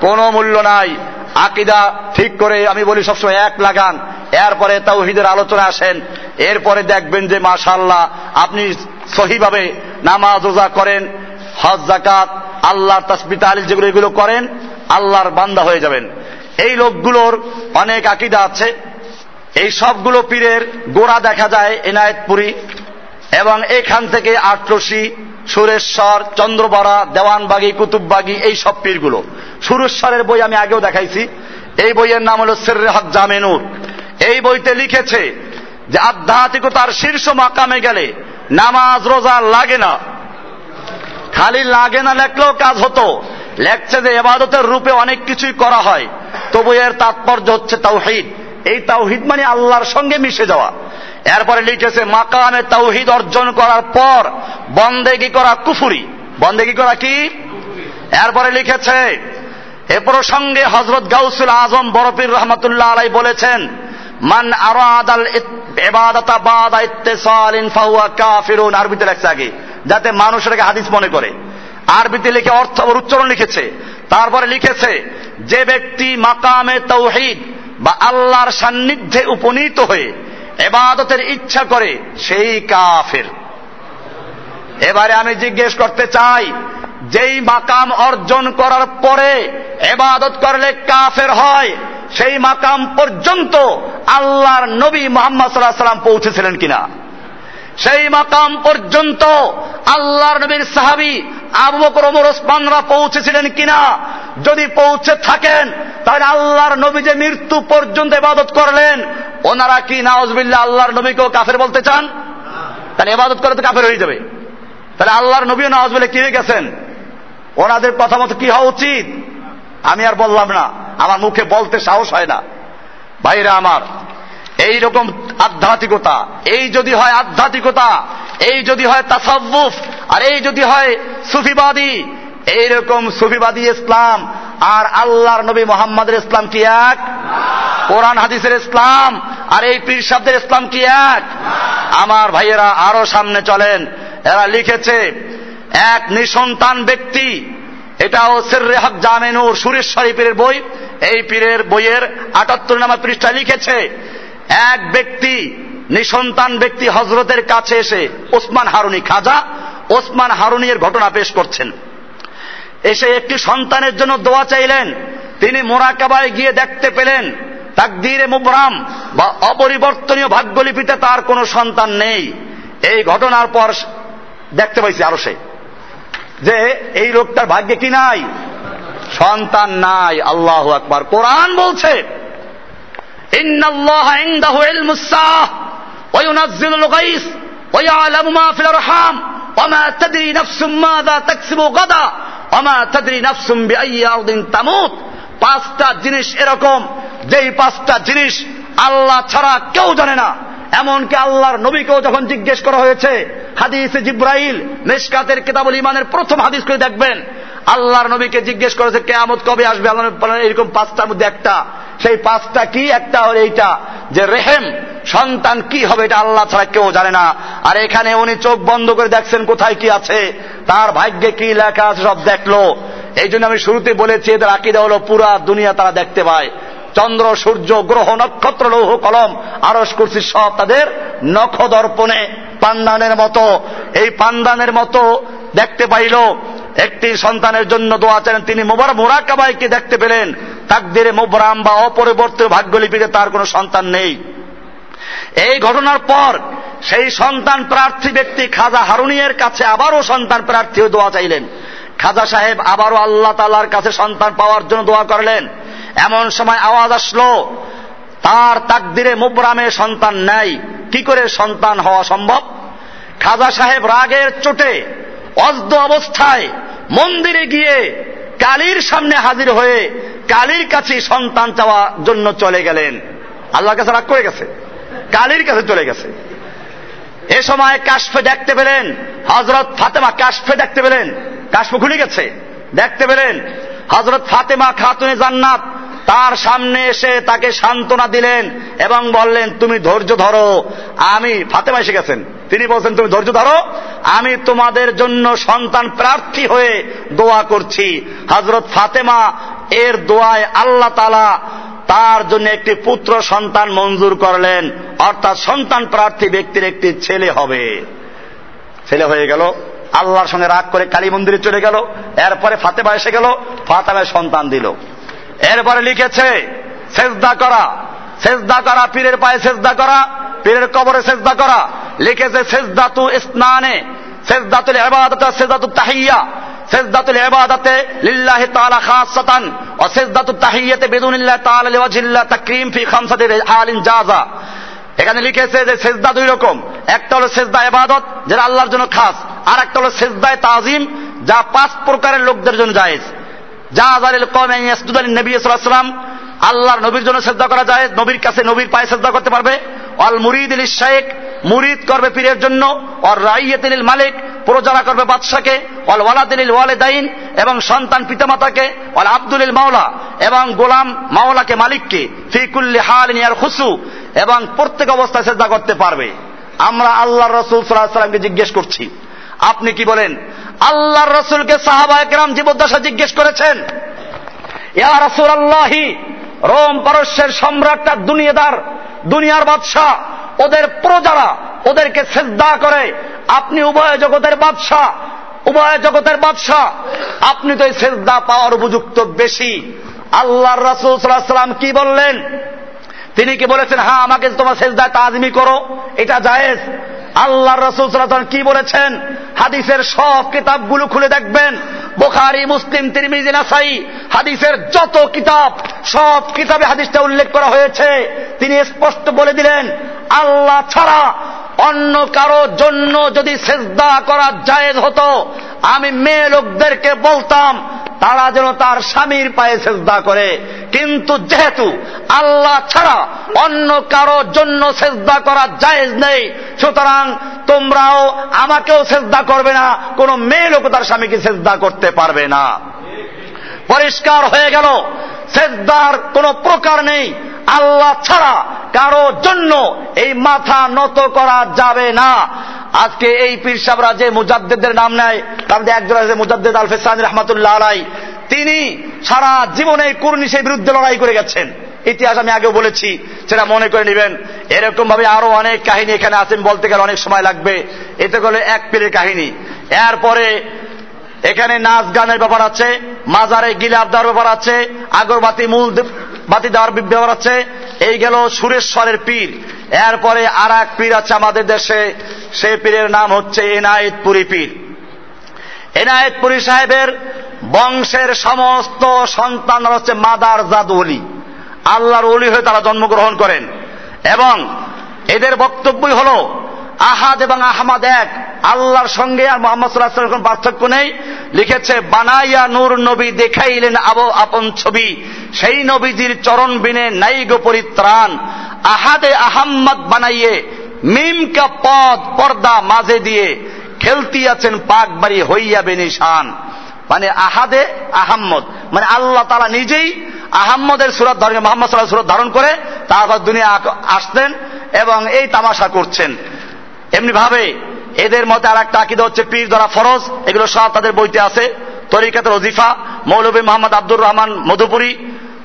কোনো মূল্য নাই। আকিদা ঠিক করে আমি বলি সবসময় এক লাগান। এরপরে তাওহিদের আলোচনা আসেন। এরপরে দেখবেন যে মাশাল্লাহ আপনি সহিভাবে নামাজ রোজা করেন, হজ জাকাত আল্লাহর তাসবিতা আলিল যেগুলো, এগুলো করেন, আল্লাহর বান্দা হয়ে যাবেন। এই লোকগুলোর অনেক আকিদা আছে। এই সবগুলো পীরের গোড়া দেখা যায় এনায়েতপুরী এবং এখান থেকে আটরশি সুরেশ্বর, চন্দ্রবরা, দেওয়ানবাগি, কুতুববাগি এই সব পীরগুলো। সুরেশ্বরের বই আমি আগেও দেখাইছি। এই বইয়ের নাম হল সের্রে হক জামেনুর এই বইতে লিখেছে যে আধ্যাত্মিকতার শীর্ষ মাকামে গেলে নামাজ, রোজা লাগে না। খালি লাগে না, লেখলেও কাজ হতো। লেখছে যে এবাদতের রূপে অনেক কিছুই করা হয়, তবু এর তাৎপর্য হচ্ছে তাওহিদ। এই তাওহিদ মানে আল্লাহর সঙ্গে মিশে যাওয়া। এরপরে লিখেছে, মাকামে তাওহিদ অর্জন করার পর বন্দেগি করা কুফুরি? বন্দেগি করা কি? এরপরে লিখেছে, এ প্রসঙ্গে হজরত গাউসুল আজম বরফির রহমতুল্লাহ আলাই বলেছেন, মান আরাদ আল এবাদাতা বাদা ইত্তেসালিন ফাহুয়া কাফিরুন। আরবিতে লেখছে আগে, যাতে মানুষ এটাকে হাদিস মনে করে। আরবিতে লিখে অর্থ উচ্চারণ লিখেছে। তারপরে লিখেছে, যে ব্যক্তি মাকামে তৌহিদ বা আল্লাহর সান্নিধ্যে উপনীত হয়ে এবাদতের ইচ্ছা করে, সেই কাফের। এবারে আমি জিজ্ঞেস করতে চাই, যেই মাকাম অর্জন করার পরে এবাদত করলে কাফের হয়, সেই মাকাম পর্যন্ত আল্লাহর নবী মোহাম্মদ সাল্লাহ সাল্লাম পৌঁছেছিলেন কিনা? সেই মাকাম পর্যন্ত আল্লাহর নবীর সাহাবি আবু বকর ওসমানরা পৌঁছেছিলেন কিনা? যদি পৌঁছে থাকেন, তাহলে আল্লাহর নবী যে মৃত্যু পর্যন্ত ইবাদত করলেন, ওনারা কি নাওজবিল্লা আল্লাহর নবীকেও কাফের বলতে চান? তাহলে ইবাদত করে তো কাফের হয়ে যাবে। তাহলে আল্লাহর নবীও বলে কি হয়ে গেছেন? ওনাদের কথা মতো কি হওয়া উচিত? আমি আর বললাম না। আমার মুখে বলতে সাহস হয় না। ভাইরা আমার এই রকম আধ্যাত্মিকতা, এই যদি হয় আধ্যাত্মিকতা, এই যদি হয় তাসাউফ, আর এই যদি হয় সুফিবাদী, এইরকম সুফিবাদী ইসলাম, আর আল্লাহর নবী মোহাম্মদের ইসলাম কি এক? কোরআন হাদিসের ইসলাম, আর এই পীর ইসলাম কি এক? আমার ভাইয়েরা আরও সামনে চলেন, এরা লিখেছে, এক নিঃসন্তান ব্যক্তি, এটাও সের্রে হক জামেনুর সুরেশ্বরী পীরের বই, এই পীরের বইয়ের আটাত্তর নামা পৃষ্ঠা লিখেছে এক ব্যক্তি, নিঃসন্তান ব্যক্তি হজরতের কাছে এসে ওসমান হারুনি খাজা, ওসমান হারুনির ঘটনা পেশ করছেন। এসে একটি সন্তানের জন্য দোয়া চাইলেন। তিনি মোরাকাবায় গিয়ে দেখতে পেলেন, তাকদিরে মুবরাম বা অপরিবর্তনীয় ভাগ্যলিপিতে তার কোনো সন্তান নেই। এই ঘটনার পর দেখতে পাইছি আরও সে। যে এই লোকটার ভাগ্যে কি নাই? সন্তান নাই, আল্লাহ আকবার। কোরআন বলছে পাঁচটা জিনিস এরকম, যেই পাঁচটা জিনিস আল্লাহ ছাড়া কেউ জানে না। এমনকি আল্লাহর নবীকেও যখন জিজ্ঞেস করা হয়েছে, হাদিসে জিব্রাইল, মেশকাতের কেতাবুল ইমানের প্রথম হাদিস করে দেখবেন আল্লাহর নবীকে জিজ্ঞেস করেছে কেয়ামত কবে আসবে? আল্লাহ এরকম পাঁচটার মধ্যে একটা। সেই পাঁচটা কি? একটা হলো এইটা, যে রেহেম, সন্তান কি হবে এটা আল্লাহ ছাড়া কেউ জানে না। আর এখানে উনি চোখ বন্ধ করে দেখছেন কোথায় কি আছে। তার ভাগ্যে কি লেখা আছে সব দেখল। এই জন্য আমি শুরুতে বলেছি, এদের আকিদা হলো পুরা দুনিয়া তারা দেখতে পায়। চন্দ্র, সূর্য, গ্রহ, নক্ষত্র, লৌহ, কলম আরস কুর্সি সব তাদের নখ দর্পণে পান্দানের মতো। এই পান্দানের মতো দেখতে পাইল। একটি সন্তানের জন্য দোয়া চান তিনি মোবার মোরাকাবাইকে দেখতে পেলেন। তাকদিরে মোবরাম বা অপরিবর্তিত ভাগ্যলিপিতে তার কোনো সন্তান নেই। এই ঘটনার পর সেই সন্তান প্রার্থী ব্যক্তি খাজা হারুনিয়ের কাছে আবারও সন্তান প্রার্থী দোয়া চাইলেন। খাজা সাহেব আবারও আল্লাহ তালার কাছে সন্তান পাওয়ার জন্য দোয়া করলেন। এমন সময় আওয়াজ আসলো, তার তাকদিরে মুবরামে সন্তান নেই। কি করে সন্তান হওয়া সম্ভব? খাজা সাহেব রাগের চোটে অজ্দ অবস্থায় মন্দিরে গিয়ে কালীর সামনে হাজির হয়ে কালীর কাছে সন্তান চাওয়ার জন্য চলে গেলেন। আল্লাহর কাছে রাগ করে গেছে? কালীর কাছে চলে গেছে। এ সময় কাশফে দেখতে পেলেন হজরত ফাতেমা কাশফে দেখতে পেলেন, কাশফে খুলে গেছে, দেখতে পেলেন হজরত ফাতেমা খাতুনে জান্নাত তার সামনে এসে তাকে সান্ত্বনা দিলেন এবং বললেন, তুমি ধৈর্য ধরো, আমি ফাতেমা এসে গেছেন। তিনি বলছেন, তুমি ধৈর্য ধরো, আমি তোমাদের জন্য সন্তান প্রার্থী হয়ে দোয়া করছি। হজরত ফাতেমা এর দোয়ায় আল্লাহ তালা তার জন্য একটি পুত্র সন্তান মঞ্জুর করলেন। অর্থাৎ সন্তান প্রার্থী ব্যক্তির একটি ছেলে হবে। ছেলে হয়ে গেল, আল্লাহর সঙ্গে রাগ করে কালী মন্দিরে চলে গেল, এরপরে ফাতেমা এসে গেল, ফাতেমায় সন্তান দিল। এরপরে লিখেছে, সেজদা করা সেজদা করা, পীরের পায়ে সেজদা করা পীরের কবরে সেজদা করা। লিখেছে সেজদাতু স্নানে সেজদাতুল ইবাদত সেজদাতু তাহিয়া। সেজদাতুল ইবাদাতে লিল্লাহি তাআলা খাসসাতান ও সেজদাতু তাহিয়াতে বিদুনিল্লাহ তাআলা লিওয়াজিল্লাহ তাকরীম ফি খামসাতি হালিন জাযা। এখানে লিখেছে যে সেজদা দুই রকম। একটা হলো সেজদা ইবাদত, যেটা আল্লাহর জন্য খাস। আর একটা হলো সেজদায় তাজিম, যা পাঁচ প্রকারের লোকদের জন্য জায়েজ। জাহাজালিল কম ইয়াসজুদালিন নবী সাল্লাল্লাহু আলাইহি ওয়াসাল্লাম আল্লাহর নবীর জন্য শ্রদ্ধা করা যায়, নবীর কাছে নবীর পায়ে শ্রদ্ধা করতে পারবে। অল মুরিদ শেখ মুরিদ করবে পীরের জন্য। অর রাইয়াতিল মালিক, প্রজারা করবে বাদশাকে। অল ওয়ালাদিল ওয়ালেদাইন, এবং সন্তান পিতামাতাকে। অল আব্দুলিল মাওলা, এবং গোলাম মাওলাকে মালিককে। ফিকুল্লি হাল নিয়ার খুসু, এবং প্রত্যেক অবস্থায় শ্রদ্ধা করতে পারবে। আমরা আল্লাহ রসুল সাল্লাহ সাল্লামকে জিজ্ঞেস করছি, আপনি কি বলেন? আল্লাহর রসুলকে সাহাবা একরাম জীবদ্দশা জিজ্ঞেস করেছেন, ইয়া রসুল আল্লাহি রোম পারস্যের সম্রাটটা দুনিয়াদার, দুনিয়ার বাদশাহ, ওদের প্রজারা ওদেরকে শ্রদ্ধা করে, আপনি উভয় জগতের বাদশাহ, উভয় জগতের বাদশাহ, আপনি তো এই শ্রদ্ধা পাওয়ার উপযুক্ত বেশি। আল্লাহর রাসুল সাল্লাম কি বললেন? তিনি কি বলেছেন হ্যাঁ আমাকে তোমার সেজদায় তাজমি করো, এটা জায়েজ। আল্লাহ রসুল কি বলেছেন? হাদিসের সব কিতাবগুলো খুলে দেখবেন। বোখারি, মুসলিম, তিরমিজি, নাসাই হাদিসের যত কিতাব, সব কিতাবে হাদিসটা উল্লেখ করা হয়েছে। তিনি স্পষ্ট বলে দিলেন, আল্লাহ ছাড়া অন্য কারও জন্য যদি সেজদা করা জায়েজ হতো, আমি মেয়ে লোকদেরকে বলতাম, তারা যেন তার স্বামীর পায়ে সেজদা করে। কিন্তু যেহেতু আল্লাহ ছাড়া অন্য কারও জন্য সেজদা করা জায়েজ নেই, সুতরাং তোমরাও আমাকেও সেজদা করবে না, কোন মেয়ে লোক তার স্বামীকে সেজদা করতে পারবে না। পরিষ্কার হয়ে গেল। সেজদার কোন প্রকার নেই। আল্লাহ ছাড়া কারও জন্য এই মাথা নত করা যাবে না। আজকে এই পীর যে মুজাদ্দেদের নাম নেয়, তার মধ্যে একজন আছে মুজাদ্দেদ আল ফেসান রহমাতুল্লাহ আলাই তিনি সারা জীবনে কুর্নিশের বিরুদ্ধে লড়াই করে গেছেন। ইতিহাস আমি আগেও বলেছি, সেটা মনে করে নেবেন। এরকম ভাবে আরও অনেক কাহিনী এখানে আছেন বলতে গেলে অনেক সময় লাগবে। এতে করে এক পীরের কাহিনী। এরপরে এখানে নাচ গানের ব্যাপার আছে, মাজারে গিলাপ দেওয়ার ব্যাপার আছে, আগরবাতি মূল বাতি দেওয়ার ব্যাপার আছে। এই গেল সুরেশ্বরের পীর। এরপরে আর এক পীর আছে আমাদের দেশে, সেই পীরের নাম হচ্ছে এনায়েতপুরী পীর। এনায়েতপুরী সাহেবের বংশের সমস্ত সন্তানরা হচ্ছে মাদার জাদ অলি। আল্লাহর অলি হয়ে তারা জন্মগ্রহণ করেন। এবং এদের বক্তব্যই হল, আহাদ এবং আহমাদ এক। আল্লাহর সঙ্গে আর মোহাম্মদ সাল্লাহ কোন পার্থক্য নেই। লিখেছে বানাইয়া নূর নবী দেখাইলেন আবো আপন ছবি। সেই নবীজির চরণ বিনে নাই গো পরিত্রাণ আহাদে আহাম্মদ বানাইয়ে মিমকা পদ পর্দা মাঝে দিয়ে খেলতি আছেন পাক বাড়ি হইয়া বেনিশান। মানে আহাদে আহাম্মদ। মানে আল্লাহ তারা নিজেই আহাম্মদের সুরত ধর্মে মোহাম্মদ সাল্লাহ সুরত ধারণ করে, তারপর দুনিয়া আসতেন এবং এই তামাশা করছেন। এমনি ভাবে এদের মধ্যে আর একটা আকিদা হচ্ছে পীর ধরা ফরজ, এগুলো সব তাদের বইতে আছে। তরিকাতের অজিফা মৌলভী মোহাম্মদ আব্দুর রহমান মধুপুরী,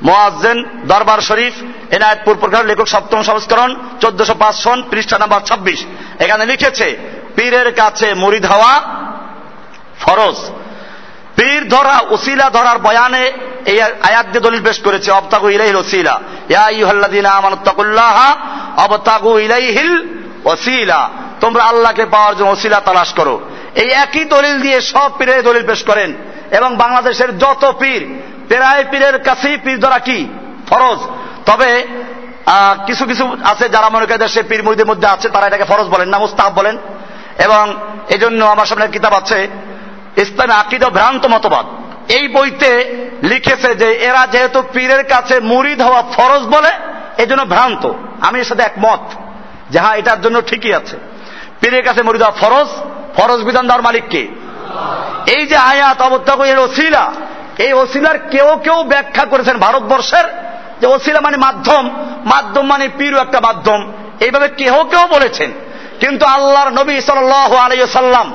মোয়াজ্জেন দরবার শরীফ, এনায়তপুর প্রকার লেখক সপ্তম সংস্করণ, চোদ্দশো পাঁচ সন, পৃষ্ঠা নাম্বার ছাব্বিশ। এখানে লিখেছে, পীরের কাছে মুরিদ হওয়া ফরজ। পীর ধরা, উসিলা ধরার বয়ানে এই আয়াত দিয়ে দলিল পেশ করেছে, অবতাগু ইলাইহিল ওসিলা ইয়া আইয়ুহাল্লাযীনা আমানুত্তাকুল্লাহ অবতাগু ইলাইহিল ওসিলা তোমরা আল্লাহকে পাওয়ার জন্য ওসিলা তালাশ করো। এই একই দলিল দিয়ে সব পীরের দলিল পেশ করেন। এবং বাংলাদেশের যত পীর, প্রায় পীরের কাছেই পীর ধরা কি? ফরজ। তবে কিছু কিছু আছে যারা মনে করে দেশে পীর মুরিদের মধ্যে আছে, তারা এটাকে ফরজ বলেন না, মুস্তাহাব বলেন। এবং এই জন্য আমার সামনে কিতাব আছে, ইসলামী আকিদ ভ্রান্ত মতবাদ। এই বইতে লিখেছে যে, এরা যেহেতু পীরের কাছে মুরিদ হওয়া ফরজ বলে এই জন্য ভ্রান্ত। আমি এর সাথে একমত যে হ্যাঁ এটার জন্য ঠিকই আছে। পীরের কাছে মরিদা হওয়া ফরজ? ফরজ বিধান দেওয়ার মালিককে এই যে আয়াত অবত্যাগ এর ওসিলা, এই ওসিলার কেউ কেউ ব্যাখ্যা করেছেন ভারতবর্ষের যে ওসিলা মানে মাধ্যম মাধ্যম মানে পীর একটা মাধ্যম। এইভাবে কেহ কেউ বলেছেন। কিন্তু আল্লাহর নবী সাল আলাইসাল্লাম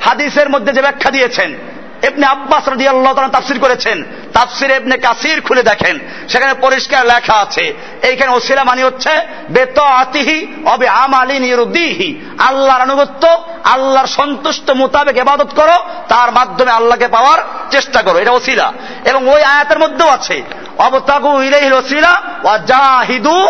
হাদিসের মধ্যে যে ব্যাখ্যা দিয়েছেন এমনি আব্বাস রাজি আল্লাহ তাফসির করেছেন। তাফসির এমনি কাসির খুলে দেখেন। সেখানে পরিষ্কার লেখা আছে, এইখানে ওসিলা মানে হচ্ছে বেত আতিহি অবে আম আমালি নিরুদ্দিহি আল্লাহর আনুগত্য, আল্লাহর সন্তুষ্ট মোতাবেক এবাদত করো, তার মাধ্যমে আল্লাহকে পাওয়ার চেষ্টা করো। এটা ওসিলা। এবং ওই আয়াতের মধ্যেও আছে, অবতাগু ইলাইহিল ওসিলা ওয়া জাহিদু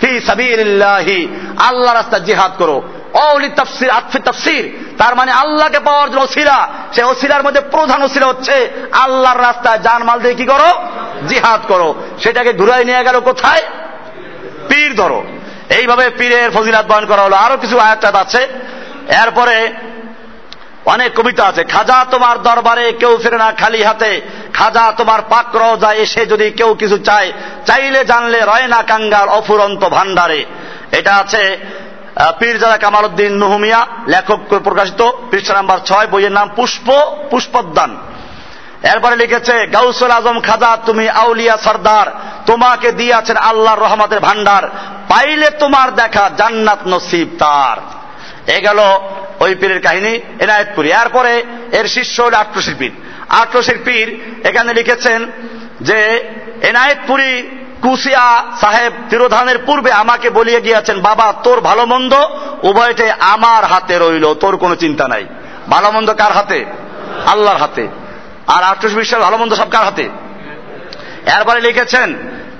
ফি সাবিলিল্লাহি। আল্লাহ রাস্তা জিহাদ করো। অলি তাফসির, আতফি তাফসির। তার মানে আল্লাহকে পাওয়ার জন্য ওসিলা। সে ওসিলার মধ্যে প্রধান ওসিলা হচ্ছে আল্লাহর রাস্তায় জানমাল দিয়ে কি করো? জিহাদ করো। সেটাকে ঘুরাই নিয়ে গেল কোথায়? পীর ধরো। এইভাবে পীরের ফজিলাত বয়ন করা হলো। আরও কিছু আয়াত আছে। এরপরে অনেক কবিতা আছে। খাজা তোমার দরবারে কেউ ফিরে না খালি হাতে। খাজা তোমার পাক যায় এসে যদি কেউ কিছু চায়, চাইলে জানলে রয় না কাঙ্গাল অফুরন্ত ভান্ডারে এটা আছে আহ, পীরজাদা কামাল উদ্দিন নুহুমিয়া লেখক প্রকাশিত পৃষ্ঠা নাম্বার ছয় বইয়ের নাম পুষ্প পুষ্পোদ্যান। এরপরে লিখেছে গাউসুল আজম খাজা তুমি আউলিয়া সর্দার তোমাকে দিয়াছেন আল্লাহর রহমতের ভান্ডার পাইলে তোমার দেখা জান্নাত নসিব তার। এ গেল ওই পীরের কাহিনী এনায়েতপুরি। এরপরে এর শিষ্য হল আট্রশিল্পীর আট্রশিল্পীর এখানে লিখেছেন যে এনায়েতপুরি কুসিয়া সাহেব তিরোধানের পূর্বে আমাকে বলিয়ে গিয়েছেন, বাবা, তোর ভালো মন্দ উভয়টে আমার হাতে রইল, তোর কোনো চিন্তা নাই। ভালো মন্দ কার হাতে? আল্লাহর হাতে। আর আট্রশ বিশ্বের ভালো মন্দ সব কার হাতে? এরপরে লিখেছেন,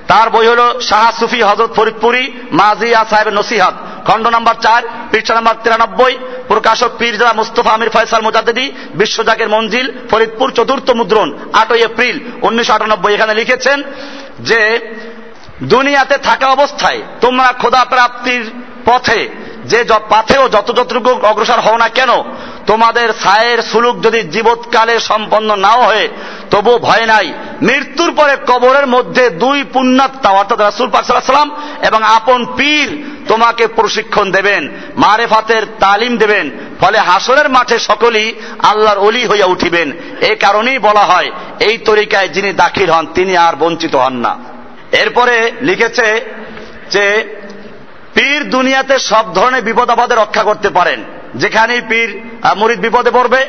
তার বই হল শাহ সুফি হজরত ফরিদপুরি, মাজিয়া সাহেবের নসিহাত, খণ্ড নাম্বার চার, পৃষ্ঠা নাম্বার তিরানব্বই, প্রকাশক পীরজাদা মুস্তফা আমির ফয়সাল মুজাদ্দিদি বিশ্বজাকের মঞ্জিল, ফরিদপুর চতুর্থ মুদ্রণ, আটই এপ্রিল উনিশশো আটানব্বই। এখানে লিখেছেন যে দুনিয়াতে থাকা অবস্থায় তোমরা খোদা প্রাপ্তির পথে যে পাথেও যত যতটুকু অগ্রসর হও না কেন, তোমাদের সায়ের সুলুক যদি জীবৎকালে সম্পন্ন নাও হয়ে, তবু ভয় নাই। মৃত্যুর পরে কবরের মধ্যে দুই পুণ্যাত্মা, অর্থাৎ রাসুল পাকসাল্লাম এবং আপন পীর তোমাকে প্রশিক্ষণ দেবেন, মারেফাতের তালিম দেবেন, ফলে হাসরের মাঠে সকলেই আল্লাহর অলি হইয়া উঠিবেন। এই কারণেই বলা হয়, এই তরিকায় যিনি দাখিল হন, তিনি আর বঞ্চিত হন না। এরপরে লিখেছে যে, পীর দুনিয়াতে সব ধরনের বিপদ আপদে রক্ষা করতে পারেন। যেখানেই পীর মুরিদ বিপদে পড়বে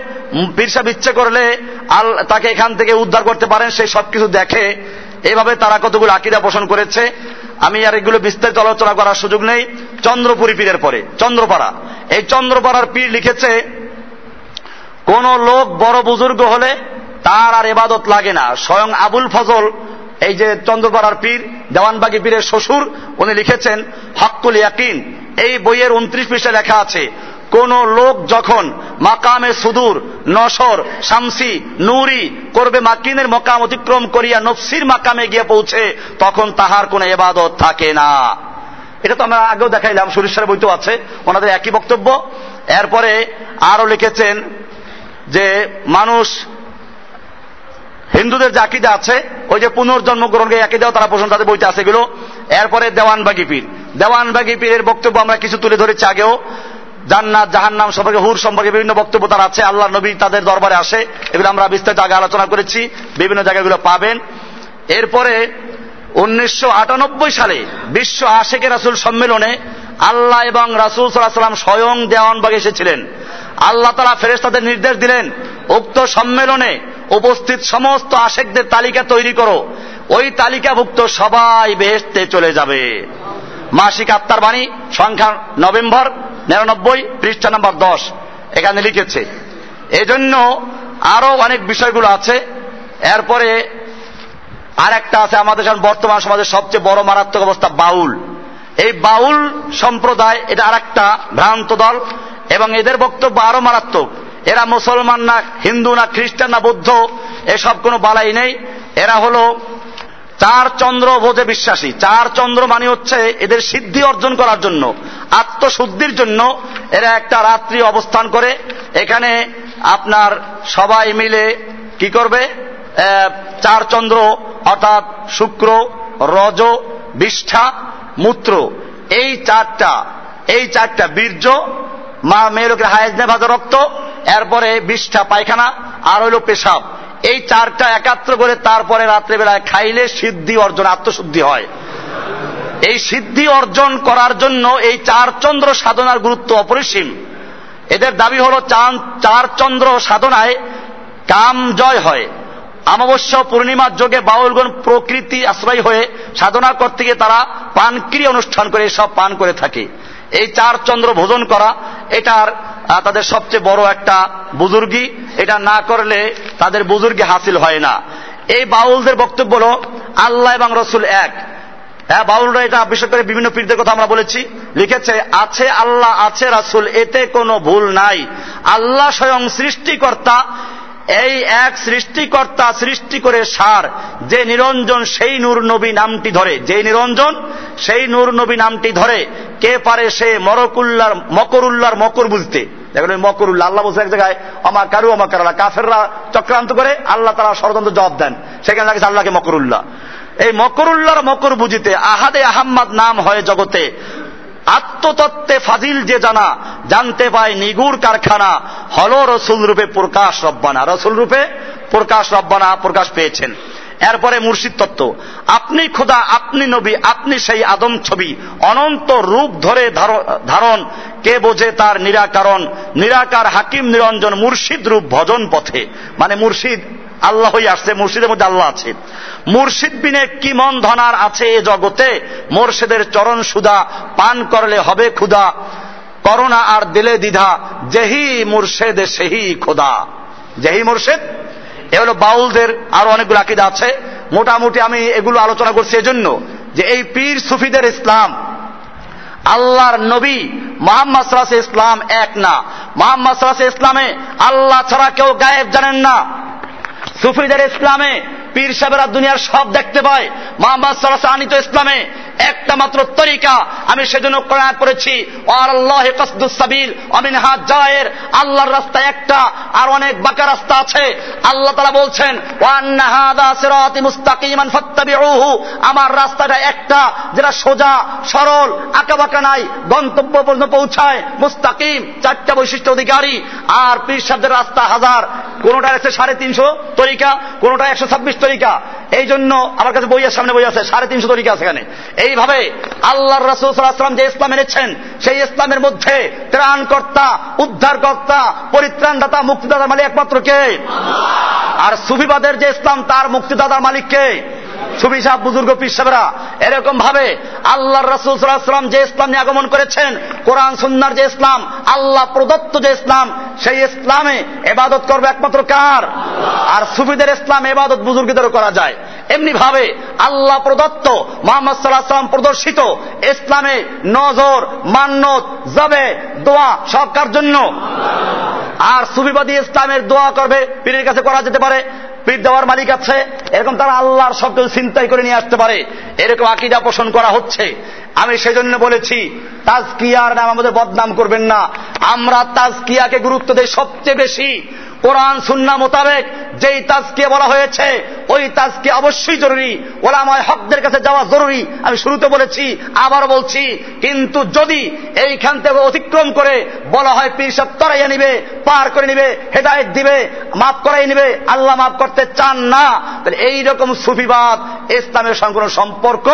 পীর সাহেব ইচ্ছে করলে আল, তাকে এখান থেকে উদ্ধার করতে পারেন সেই সবকিছু দেখে। এভাবে তারা কতগুলো আকিদা পোষণ করেছে। আমি আর এগুলো বিস্তারিত আলোচনা করার সুযোগ নেই। চন্দ্রপুরী পীরের পরে, চন্দ্রপাড়া। এই চন্দ্রপাড়ার পীর লিখেছে, কোন লোক বড় বুজুর্গ হলে তার আর এবাদত লাগে না, স্বয়ং আবুল ফজল এই যে চন্দ্রপাড়ার পীর, দেওয়ানবাগি পীরের শ্বশুর, উনি লিখেছেন হকুল ইয়াকিন এই বইয়ের উনত্রিশ পৃষ্ঠে লেখা আছে, কোন লোক যখন মাকামে সুদূর নসর শামসি, নুরি করবে মাকিনের মকাম অতিক্রম করিয়া নফসির মাকামে গিয়ে পৌঁছে, তখন তাহার কোনো এবাদত থাকে না। এটা তো আমরা আগেও দেখাইলাম সুরেশ্বরের বইতেও আছে, ওনাদের একই বক্তব্য। এরপরে আরও লিখেছেন যে, মানুষ হিন্দুদের যে আকিদা আছে ওই যে পুনর্জন্ম গ্রহণকে আকিদাও তারা পোষণ তাদের বইতে আছে এরপরে দেওয়ানবাগি পীর। দেওয়ানবাগি পীরের বক্তব্য আমরা কিছু তুলে ধরেছি আগেও। জান্নাত, জাহান্নাম সম্পর্কে, হুর সম্পর্কে বিভিন্ন বক্তব্য তার আছে। আল্লাহ নবী তাদের দরবারে আসে। এগুলো আমরা বিস্তারিত আগে আলোচনা করেছি। বিভিন্ন জায়গাগুলো পাবেন। এরপরে উনিশশো আটানব্বই সালে বিশ্ব আশেকে রাসুল সম্মেলনে আল্লাহ এবং রাসুল সাল্লাহ সাল্লাম স্বয়ং দেওয়ানবাগ এসেছিলেন। আল্লাহ তারা ফেরেস্তাদের নির্দেশ দিলেন, উক্ত সম্মেলনে উপস্থিত সমস্ত আশেকদের তালিকা তৈরি করো। ওই তালিকাভুক্ত সবাই বেহেস্তে চলে যাবে। মাসিক আত্মার বাণী, সংখ্যা নভেম্বর নিরানব্বই, পৃষ্ঠা নাম্বার দশ, এখানে লিখেছে। এজন্য আরও অনেক বিষয়গুলো আছে। এরপরে আর একটা আছে আমাদের বর্তমান সমাজের সবচেয়ে বড় মারাত্মক অবস্থা, বাউল। এই বাউল সম্প্রদায়, এটা আর একটা ভ্রান্ত দল। এবং এদের বক্তব্য আরও মারাত্মক। এরা মুসলমান না হিন্দু না খ্রিস্টান না বৌদ্ধ, এসব কোনো বালাই নেই। এরা হলো চার চন্দ্র বোধে বিশ্বাসী। চার চন্দ্র মানে হচ্ছে এদের সিদ্ধি অর্জন করার জন্য, আত্মশুদ্ধির জন্য এরা একটা রাত্রি অবস্থান করে। এখানে আপনার সবাই মিলে কি করবে? চার চন্দ্র অর্থাৎ শুক্র, রজ, বিষ্ঠা, মূত্র। এই চারটা এই চারটা বীর্য মা মেয়ে লোকের হায়াজনে ভাজা রক্ত, এরপরে বিষ্ঠা পায়খানা, আর হইল পেশাব। এই চারটা একাত্র করে তারপরে রাত্রেবেলায় খাইলে সিদ্ধি অর্জন, আত্মশুদ্ধি হয়। এই সিদ্ধি অর্জন করার জন্য এই চার চন্দ্র সাধনার গুরুত্ব অপরিসীম। এদের দাবি হল চার চন্দ্র সাধনায় কাম জয় হয়। অমাবস্য পূর্ণিমার যোগে বাউলগণ প্রকৃতি আশ্রয় হয়ে সাধনা করতে গিয়ে তারা পানক্রিয়া অনুষ্ঠান করে সব পান করে থাকে। এই চার চন্দ্র ভোজন করা, এটার তাদের সবচেয়ে বড় একটা বুজুর্গি। এটা না করলে তাদের বুজুর্গি হাসিল হয় না। এই বাউলদের বক্তব্য হল, আল্লাহ এবং রসুল এক। হ্যাঁ বাউলরা এটা বিশেষ করে, বিভিন্ন পীরদের কথা আমরা বলেছি। লিখেছে, আছে আল্লাহ, আছে রাসুল, এতে কোনো ভুল নাই। আল্লাহ স্বয়ং সৃষ্টিকর্তা এই এক সৃষ্টিকর্তা সৃষ্টি করে সার, যে নিরঞ্জন সেই নূর নবী নামটি ধরে। যে নিরঞ্জন সেই নূর নবী নামটি ধরে। কে পারে সে মরকুল্লার, মকরুল্লার মকর বুঝতে। দেখুন ওই মকরুল্লাহ, আল্লাহ বলছে এক জায়গায় অমা কারু অমা কারা কাফেররা চক্রান্ত করে আল্লাহ তারা ষড়যন্ত্র জবাব দেন। সেখানে লাগে আল্লাহকে মকরুল্লাহ। এই মকরুল্লাহর মকর বুঝিতে আহাদে আহাম্মদ নাম হয় জগতে। আত্মতত্ত্বে ফাজিল যে জানা, জানতে পায় নিগুর কারখানা, হল রসুল রূপে প্রকাশ রব্বানা। রসুল রূপে প্রকাশ রব্বানা, প্রকাশ পেয়েছেন। এরপরে মুর্শিদ তত্ত্ব, আপনি খোদা, আপনি নবী, আপনি সেই আদম ছবি, অনন্ত রূপ ধরে ধারণ, কে বোঝে তার নিরাকারণ? নিরাকার হাকিম নিরঞ্জন মুর্শিদ রূপ ভজন পথে। মানে মুর্শিদ আল্লাহ হয়ে আসছে, মুর্শিদের মধ্যে আল্লাহ আছে। মুর্শিদ বিনে কি মন ধনার আছে এ জগতে? মোর্শেদের চরণ সুদা, পান করলে হবে ক্ষুদা। করোনা আর দিলে দ্বিধা, যেহি মুর্শেদ সেহি খোদা। যেহি মুর্শেদ, এ হলো বাউলদের আরও অনেকগুলো আকিদা আছে। মোটামুটি আমি এগুলো আলোচনা করছি এজন্য যে এই পীর সুফিদের ইসলাম, আল্লাহর নবী মোহাম্মদ সাল্লাহ ইসলাম এক না। মোহাম্মদ সাল্লাহ ইসলামে আল্লাহ ছাড়া কেউ গায়েব জানেন না। সুফিদের ইসলামে পীর সাহেবরা দুনিয়ার সব দেখতে পায়। মোহাম্মদ সাল্লাহ আনিত ইসলামে একটা মাত্র তরিকা আমি সেজন্য প্রয়াণ করেছি। আল্লাহর রাস্তা একটা, আর অনেক বাঁকা রাস্তা আছে। আল্লাহ তারা বলছেন আমার রাস্তাটা একটা, যেটা সোজা, সরল আঁকা বাঁকা নাই, গন্তব্য পর্যন্ত পৌঁছায়, মুস্তাকিম, চারটা বৈশিষ্ট্য অধিকারী। আর পীর সাহেবদের রাস্তা হাজার কোনটা একশো সাড়ে তিনশো তরিকা কোনটা একশো ছাব্বিশ তরিকা। এই জন্য আমার কাছে বইয়ের সামনে বই আছে, সাড়ে তিনশো তরিকা আছে এখানে। এইভাবে আল্লাহর রাসুল সাল্লাহাম যে ইসলাম এনেছেন, সেই ইসলামের মধ্যে ত্রাণকর্তা, উদ্ধারকর্তা, পরিত্রাণদাতা, মুক্তিদাতার মালিক একমাত্র কে? আর সুফিবাদের যে ইসলাম, তার মুক্তিদাতার মালিক সুফি সাহ বুজুর্গ পিসাবরা এরকম ভাবে আল্লাহর রাসুল সাল্লাহাম যে ইসলাম নিয়ে আগমন করেছেন, কোরআন, সুন্নার যে ইসলাম, আল্লাহ প্রদত্ত যে ইসলাম, সেই ইসলামে এবাদত করবে একমাত্র কার? আর সুফিদের ইসলাম এবাদত বুজুর্গদেরও করা যায়। এমনি ভাবে আল্লাহ প্রদত্ত, মোহাম্মদ সাল্লাহ সাল্লাম প্রদর্শিত ইসলামে নজর মান্নত জবে, দোয়া সব কার জন্য। আর সুবিবাদী ইসলামের দোয়া করবে, পীরের কাছে করা যেতে পারে। পীর দেওয়ার মালিক আছে, এরকম তারা আল্লাহর কিছু চিন্তাই করে নিয়ে আসতে পারে। এরকম আকিদা পোষণ করা হচ্ছে। আমি সেজন্য বলেছি, তাজকিয়ার নাম আমাদের বদনাম করবেন না। আমরা তাজকিয়াকে গুরুত্ব দিই সবচেয়ে বেশি। কোরআন সুন্না মোতাবেক যেই তাজকিয়া বলা হয়েছে ওই তাজকে অবশ্যই জরুরি। ওলামায় হকদের কাছে যাওয়া জরুরি। আমি শুরুতে বলেছি, আবার বলছি, কিন্তু যদি এইখান থেকে অতিক্রম করে বলা হয় পীর সব তরাইয়া নিবে, পার করে নিবে, হেদায়ত দিবে, মাফ করাই নিবে, আল্লাহ মাফ করতে চান না, তাহলে এইরকম সুফিবাদ, ইসলামের সঙ্গে কোনো সম্পর্ক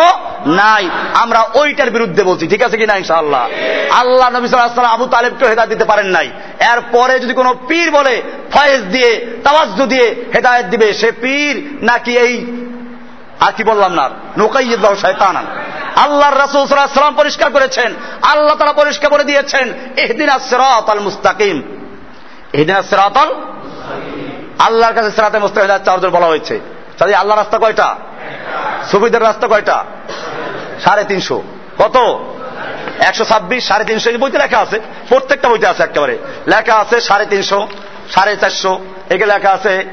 নাই। আমরা ওইটার বিরুদ্ধে বলছি, ঠিক আছে কিনা ইনশাআল্লাহ? আল্লাহ নবী সাল্লাহ আবু তালেবকে হেদায়ত দিতে পারেন নাই। এরপরে যদি কোনো পীর বলে, ফয়েজ দিয়ে, তাওয়াজ্জু দিয়ে হেদায়ত দিবে, সে পীর নাকি এই? আর কি বললাম না? নোকাইয়ুল্লাহ শয়তান আল্লাহর রাসূল পরিষ্কার করেছেন। আল্লাহ তারা পরিষ্কার করে দিয়েছেন ইহদিনাস সিরাতাল মুস্তাকিম। ইহদিনাস সিরাতাল আল্লাহর কাছে সিরাতে মুস্তাকিম চারজন বলা হয়েছে। তাহলে আল্লাহ রাস্তা কয়টা? সুফিদের রাস্তা কয়টা? সাড়ে তিনশো। কত? একশো ছাব্বিশ, সাড়ে তিনশো। বইতে লেখা আছে, প্রত্যেকটা বইতে আছে একেবারে। লেখা আছে সাড়ে তিনশো, সাড়ে চারশো। একে লেখা আছে,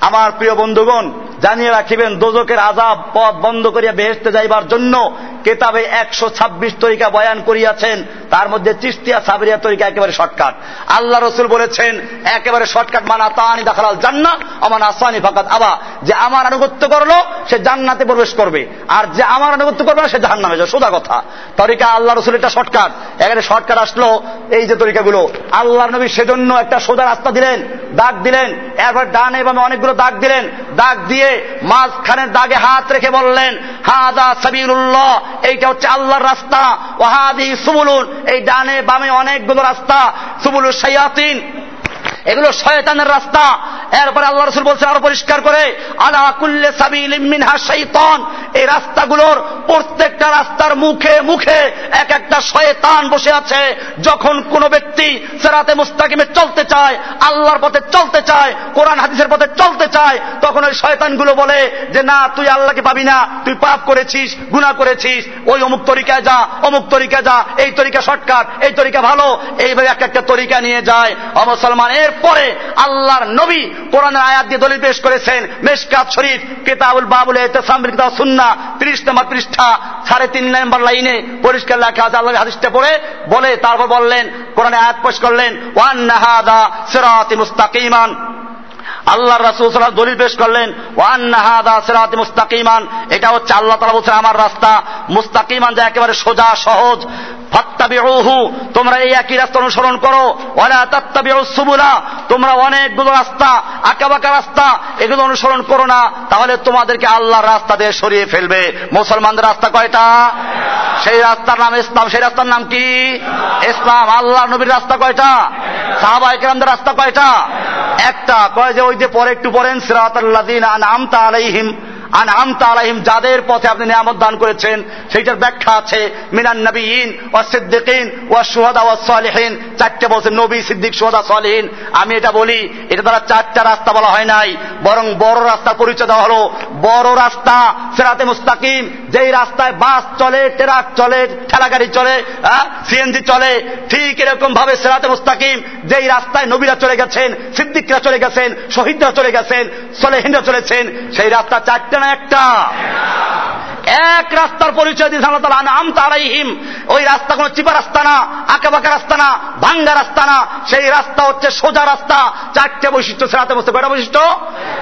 আমার প্রিয় বন্ধুগণ জানিয়ে রাখিবেন দোজকের আজাব পথ বন্ধ করিয়া বেহেস্তে যাইবার জন্য কেতাবে একশো ছাব্বিশ তরিকা বয়ান করিয়াছেন। তার মধ্যে চিস্তিয়া সাবরিয়া তরিকা একেবারে শর্টকাট। আল্লাহ রসুল বলেছেন, একেবারে শর্টকাট, মানা তানি দেখাল জান্না আমার আসানি ফাকাত আবা। যে আমার আনুগত্য করল, সে জান্নাতে প্রবেশ করবে। আর যে আমার আনুগত্য করবে সে জাহান্নামে যাবে। সোজা কথা। তরিকা আল্লাহ রসুল এটা শর্টকাট। এখানে শর্টকাট আসলো এই যে তরিকাগুলো। আল্লাহ নবী সেজন্য একটা সোজা রাস্তা দিলেন, দাগ দিলেন। এরপর ডানে বামে অনেকগুলো দাগ দিলেন। দাগ দিয়ে মাঝখানের দাগে হাত রেখে বললেন, হাদা সাবিরুল্লাহ এইটা হচ্ছে আল্লাহর রাস্তা। ওহাদি সুবুলুন, এই ডানে বামে অনেকগুলো রাস্তা। সুবুলুর সাইয়াতিন এগুলো শয়তানের রাস্তা। এরপরে আল্লাহ রসুল বলছেন আরও পরিষ্কার করে, আলা কুল্লে সাবিল মিনহা এই রাস্তাগুলোর প্রত্যেকটা রাস্তার মুখে মুখে এক একটা শয়তান বসে আছে। যখন কোন ব্যক্তি সেরাতে মুস্তাকিমে চলতে চায়, আল্লাহর পথে চলতে চায়, কোরআন হাদিসের পথে চলতে চায়, তখন ওই শয়তানগুলো বলে যে, না, তুই আল্লাহকে পাবি না, তুই পাপ করেছিস গুণা করেছিস, ওই অমুক তরিকায় যা, অমুক তরিকায় যা, এই তরিকা শর্টকাট, এই তরিকা ভালো। এইভাবে এক একটা তরিকা নিয়ে যায়। অমুসলমান এর পরে আল্লাহর নবী কোরআনের আয়াত দিয়ে দলিল পেশ করেছেন মেশকাত শরীফ, কেতাবুল বাবুল সুন্না ত্রিশ নম্বর পৃষ্ঠা, সাড়ে তিন নম্বর লাইনে পরিষ্কার লেখা আল্লাহ হাদিসটা পড়ে বলে তারপর বললেন কোরআনে আয়াত পেশ করলেন, ওয়ান নাহাদা সিরাতি মুস্তাকিমান। আল্লাহ রাসুল সাল্লাহ দলিল পেশ করলেন মুস্তাকিমান। এটা হচ্ছে আল্লাহ তালা বলছেন, আমার রাস্তা মুস্তাকিমান যা একেবারে সোজা, সহজ। তোমরা এই একই রাস্তা অনুসরণ করো। তোমরা অনেকগুলো রাস্তা, আঁকাবাঁকা রাস্তা, এগুলো অনুসরণ করো না। তাহলে তোমাদেরকে আল্লাহর রাস্তা দিয়ে সরিয়ে ফেলবে। মুসলমানদের রাস্তা কয়টা? সেই রাস্তার নাম ইসলাম। সেই রাস্তার নাম কি? ইসলাম। আল্লাহ নবীর রাস্তা কয়টা? সাহাবা রাস্তা কয়টা? একটা। কয় যে ওই যে পরে একটু পড়েন সিরাতাল্লাদিন আনআমতা আলাইহিম আলাইহিম, যাদের পথে আপনি নিয়ামত দান করেছেন, সেইটার ব্যাখ্যা আছে, মিনান নবীন ওয়া সিদ্দিকিন ওয়া শুহাদা ওয়া সালিহিন। চারটে বলছে, নবী, সিদ্দিক, শুহাদা, সালিহিন। আমি এটা বলি, এটা দ্বারা চারটা রাস্তা বলা হয় নাই, বরং বড় রাস্তা পরিচয় দেওয়া হলো, বড় রাস্তা, সেরাতে মুস্তাকিম, যেই রাস্তায় বাস চলে, ট্রাক চলে, ঠেলাগাড়ি চলে সিএনজি চলে, ঠিক এরকম ভাবে সেরাতে মুস্তাকিম, যেই রাস্তায় নবীরা চলে গেছেন, সিদ্দিকরা চলে গেছেন, শহীদরা চলে গেছেন, সলেহিনরা চলেছেন, সেই রাস্তা চারটে না একটা এক রাস্তার পরিচয় দিয়েছে আল্লাহ তালা আম তারাইহিম ওই রাস্তা কোন চিপা রাস্তা না আঁকা বাঁকা রাস্তা না, ভাঙ্গা রাস্তা না। সেই রাস্তা হচ্ছে সোজা রাস্তা। চারটে বৈশিষ্ট্য সেরাতে বসতে কয়টা বৈশিষ্ট্য?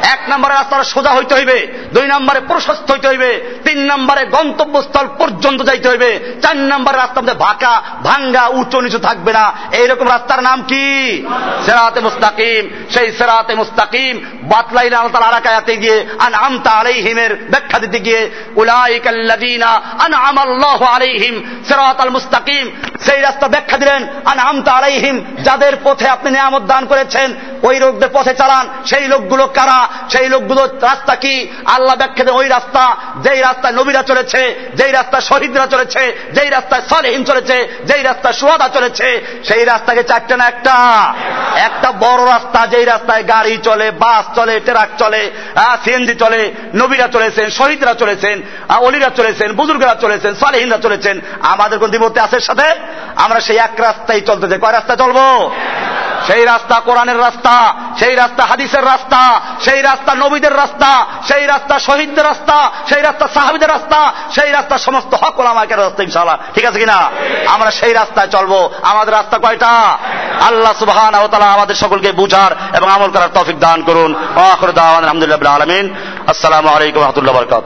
এক নম্বরে রাস্তাটা সোজা হইতে হইবে। দুই নম্বরে প্রশস্ত হইতে হইবে। তিন নম্বরে গন্তব্যস্থল পর্যন্ত যাইতে হইবে। চার নম্বরে রাস্তা মধ্যে ভাকা ভাঙ্গা, উঁচু, নিচু থাকবে না। এইরকম রাস্তার নাম কি? সেরাতে মুস্তাকিম। সেই সেরাতে মুস্তাকিম। বাতলাইলে আল্লাহ তালা আরাকায়াতে গিয়ে আন আমতা আলাইহিমের ব্যাখ্যা দিতে গিয়ে মুস্তাকিম। সেই রাস্তা ব্যাখ্যা দিলেন আলাইহিম, যাদের পথে আপনি নিয়ামত দান করেছেন, ওই লোকদের পথে চালান। সেই লোকগুলো কারা? সেই লোকগুলো রাস্তা কি? আল্লাহ ব্যাখ্যা দেন, ওই রাস্তা, যেই রাস্তায় নবীরা চলেছে, যেই রাস্তায় শহীদরা চলেছে, যেই রাস্তায় সলেহীন চলেছে, যেই রাস্তায় সুয়াদা চলেছে, সেই রাস্তাকে চারটে না একটা? একটা বড় রাস্তা, যেই রাস্তায় গাড়ি চলে, বাস চলে, ট্রাক চলে সিএনজি চলে, নবীরা চলেছেন, শহীদরা চলেছেন অলিরা চলেছেন, বুজুর্গরা চলেছেন, সালেহিনরা চলেছেন, আমাদের কোন দিবতে আছে সাথে? আমরা সেই এক রাস্তায় চলতে চাই কয় রাস্তা চলবো? সেই রাস্তা কোরআনের রাস্তা, সেই রাস্তা হাদিসের রাস্তা, সেই রাস্তা নবীদের রাস্তা, সেই রাস্তা শহীদদের রাস্তা, সেই রাস্তা সাহাবিদের রাস্তা, সেই রাস্তা সমস্ত হক ওলামাকে রাস্তা ইনশাল্লাহ ঠিক আছে কিনা? আমরা সেই রাস্তায় চলবো। আমাদের রাস্তা কয়টা? আল্লাহ সুবহান আমাদের সকলকে বুঝার এবং আমল করার তফিক দান করুন। আলহামদুলিল্লাহ আলমিন। আসসালামু আলাইকুম রহমতুল্লাহ বরকাত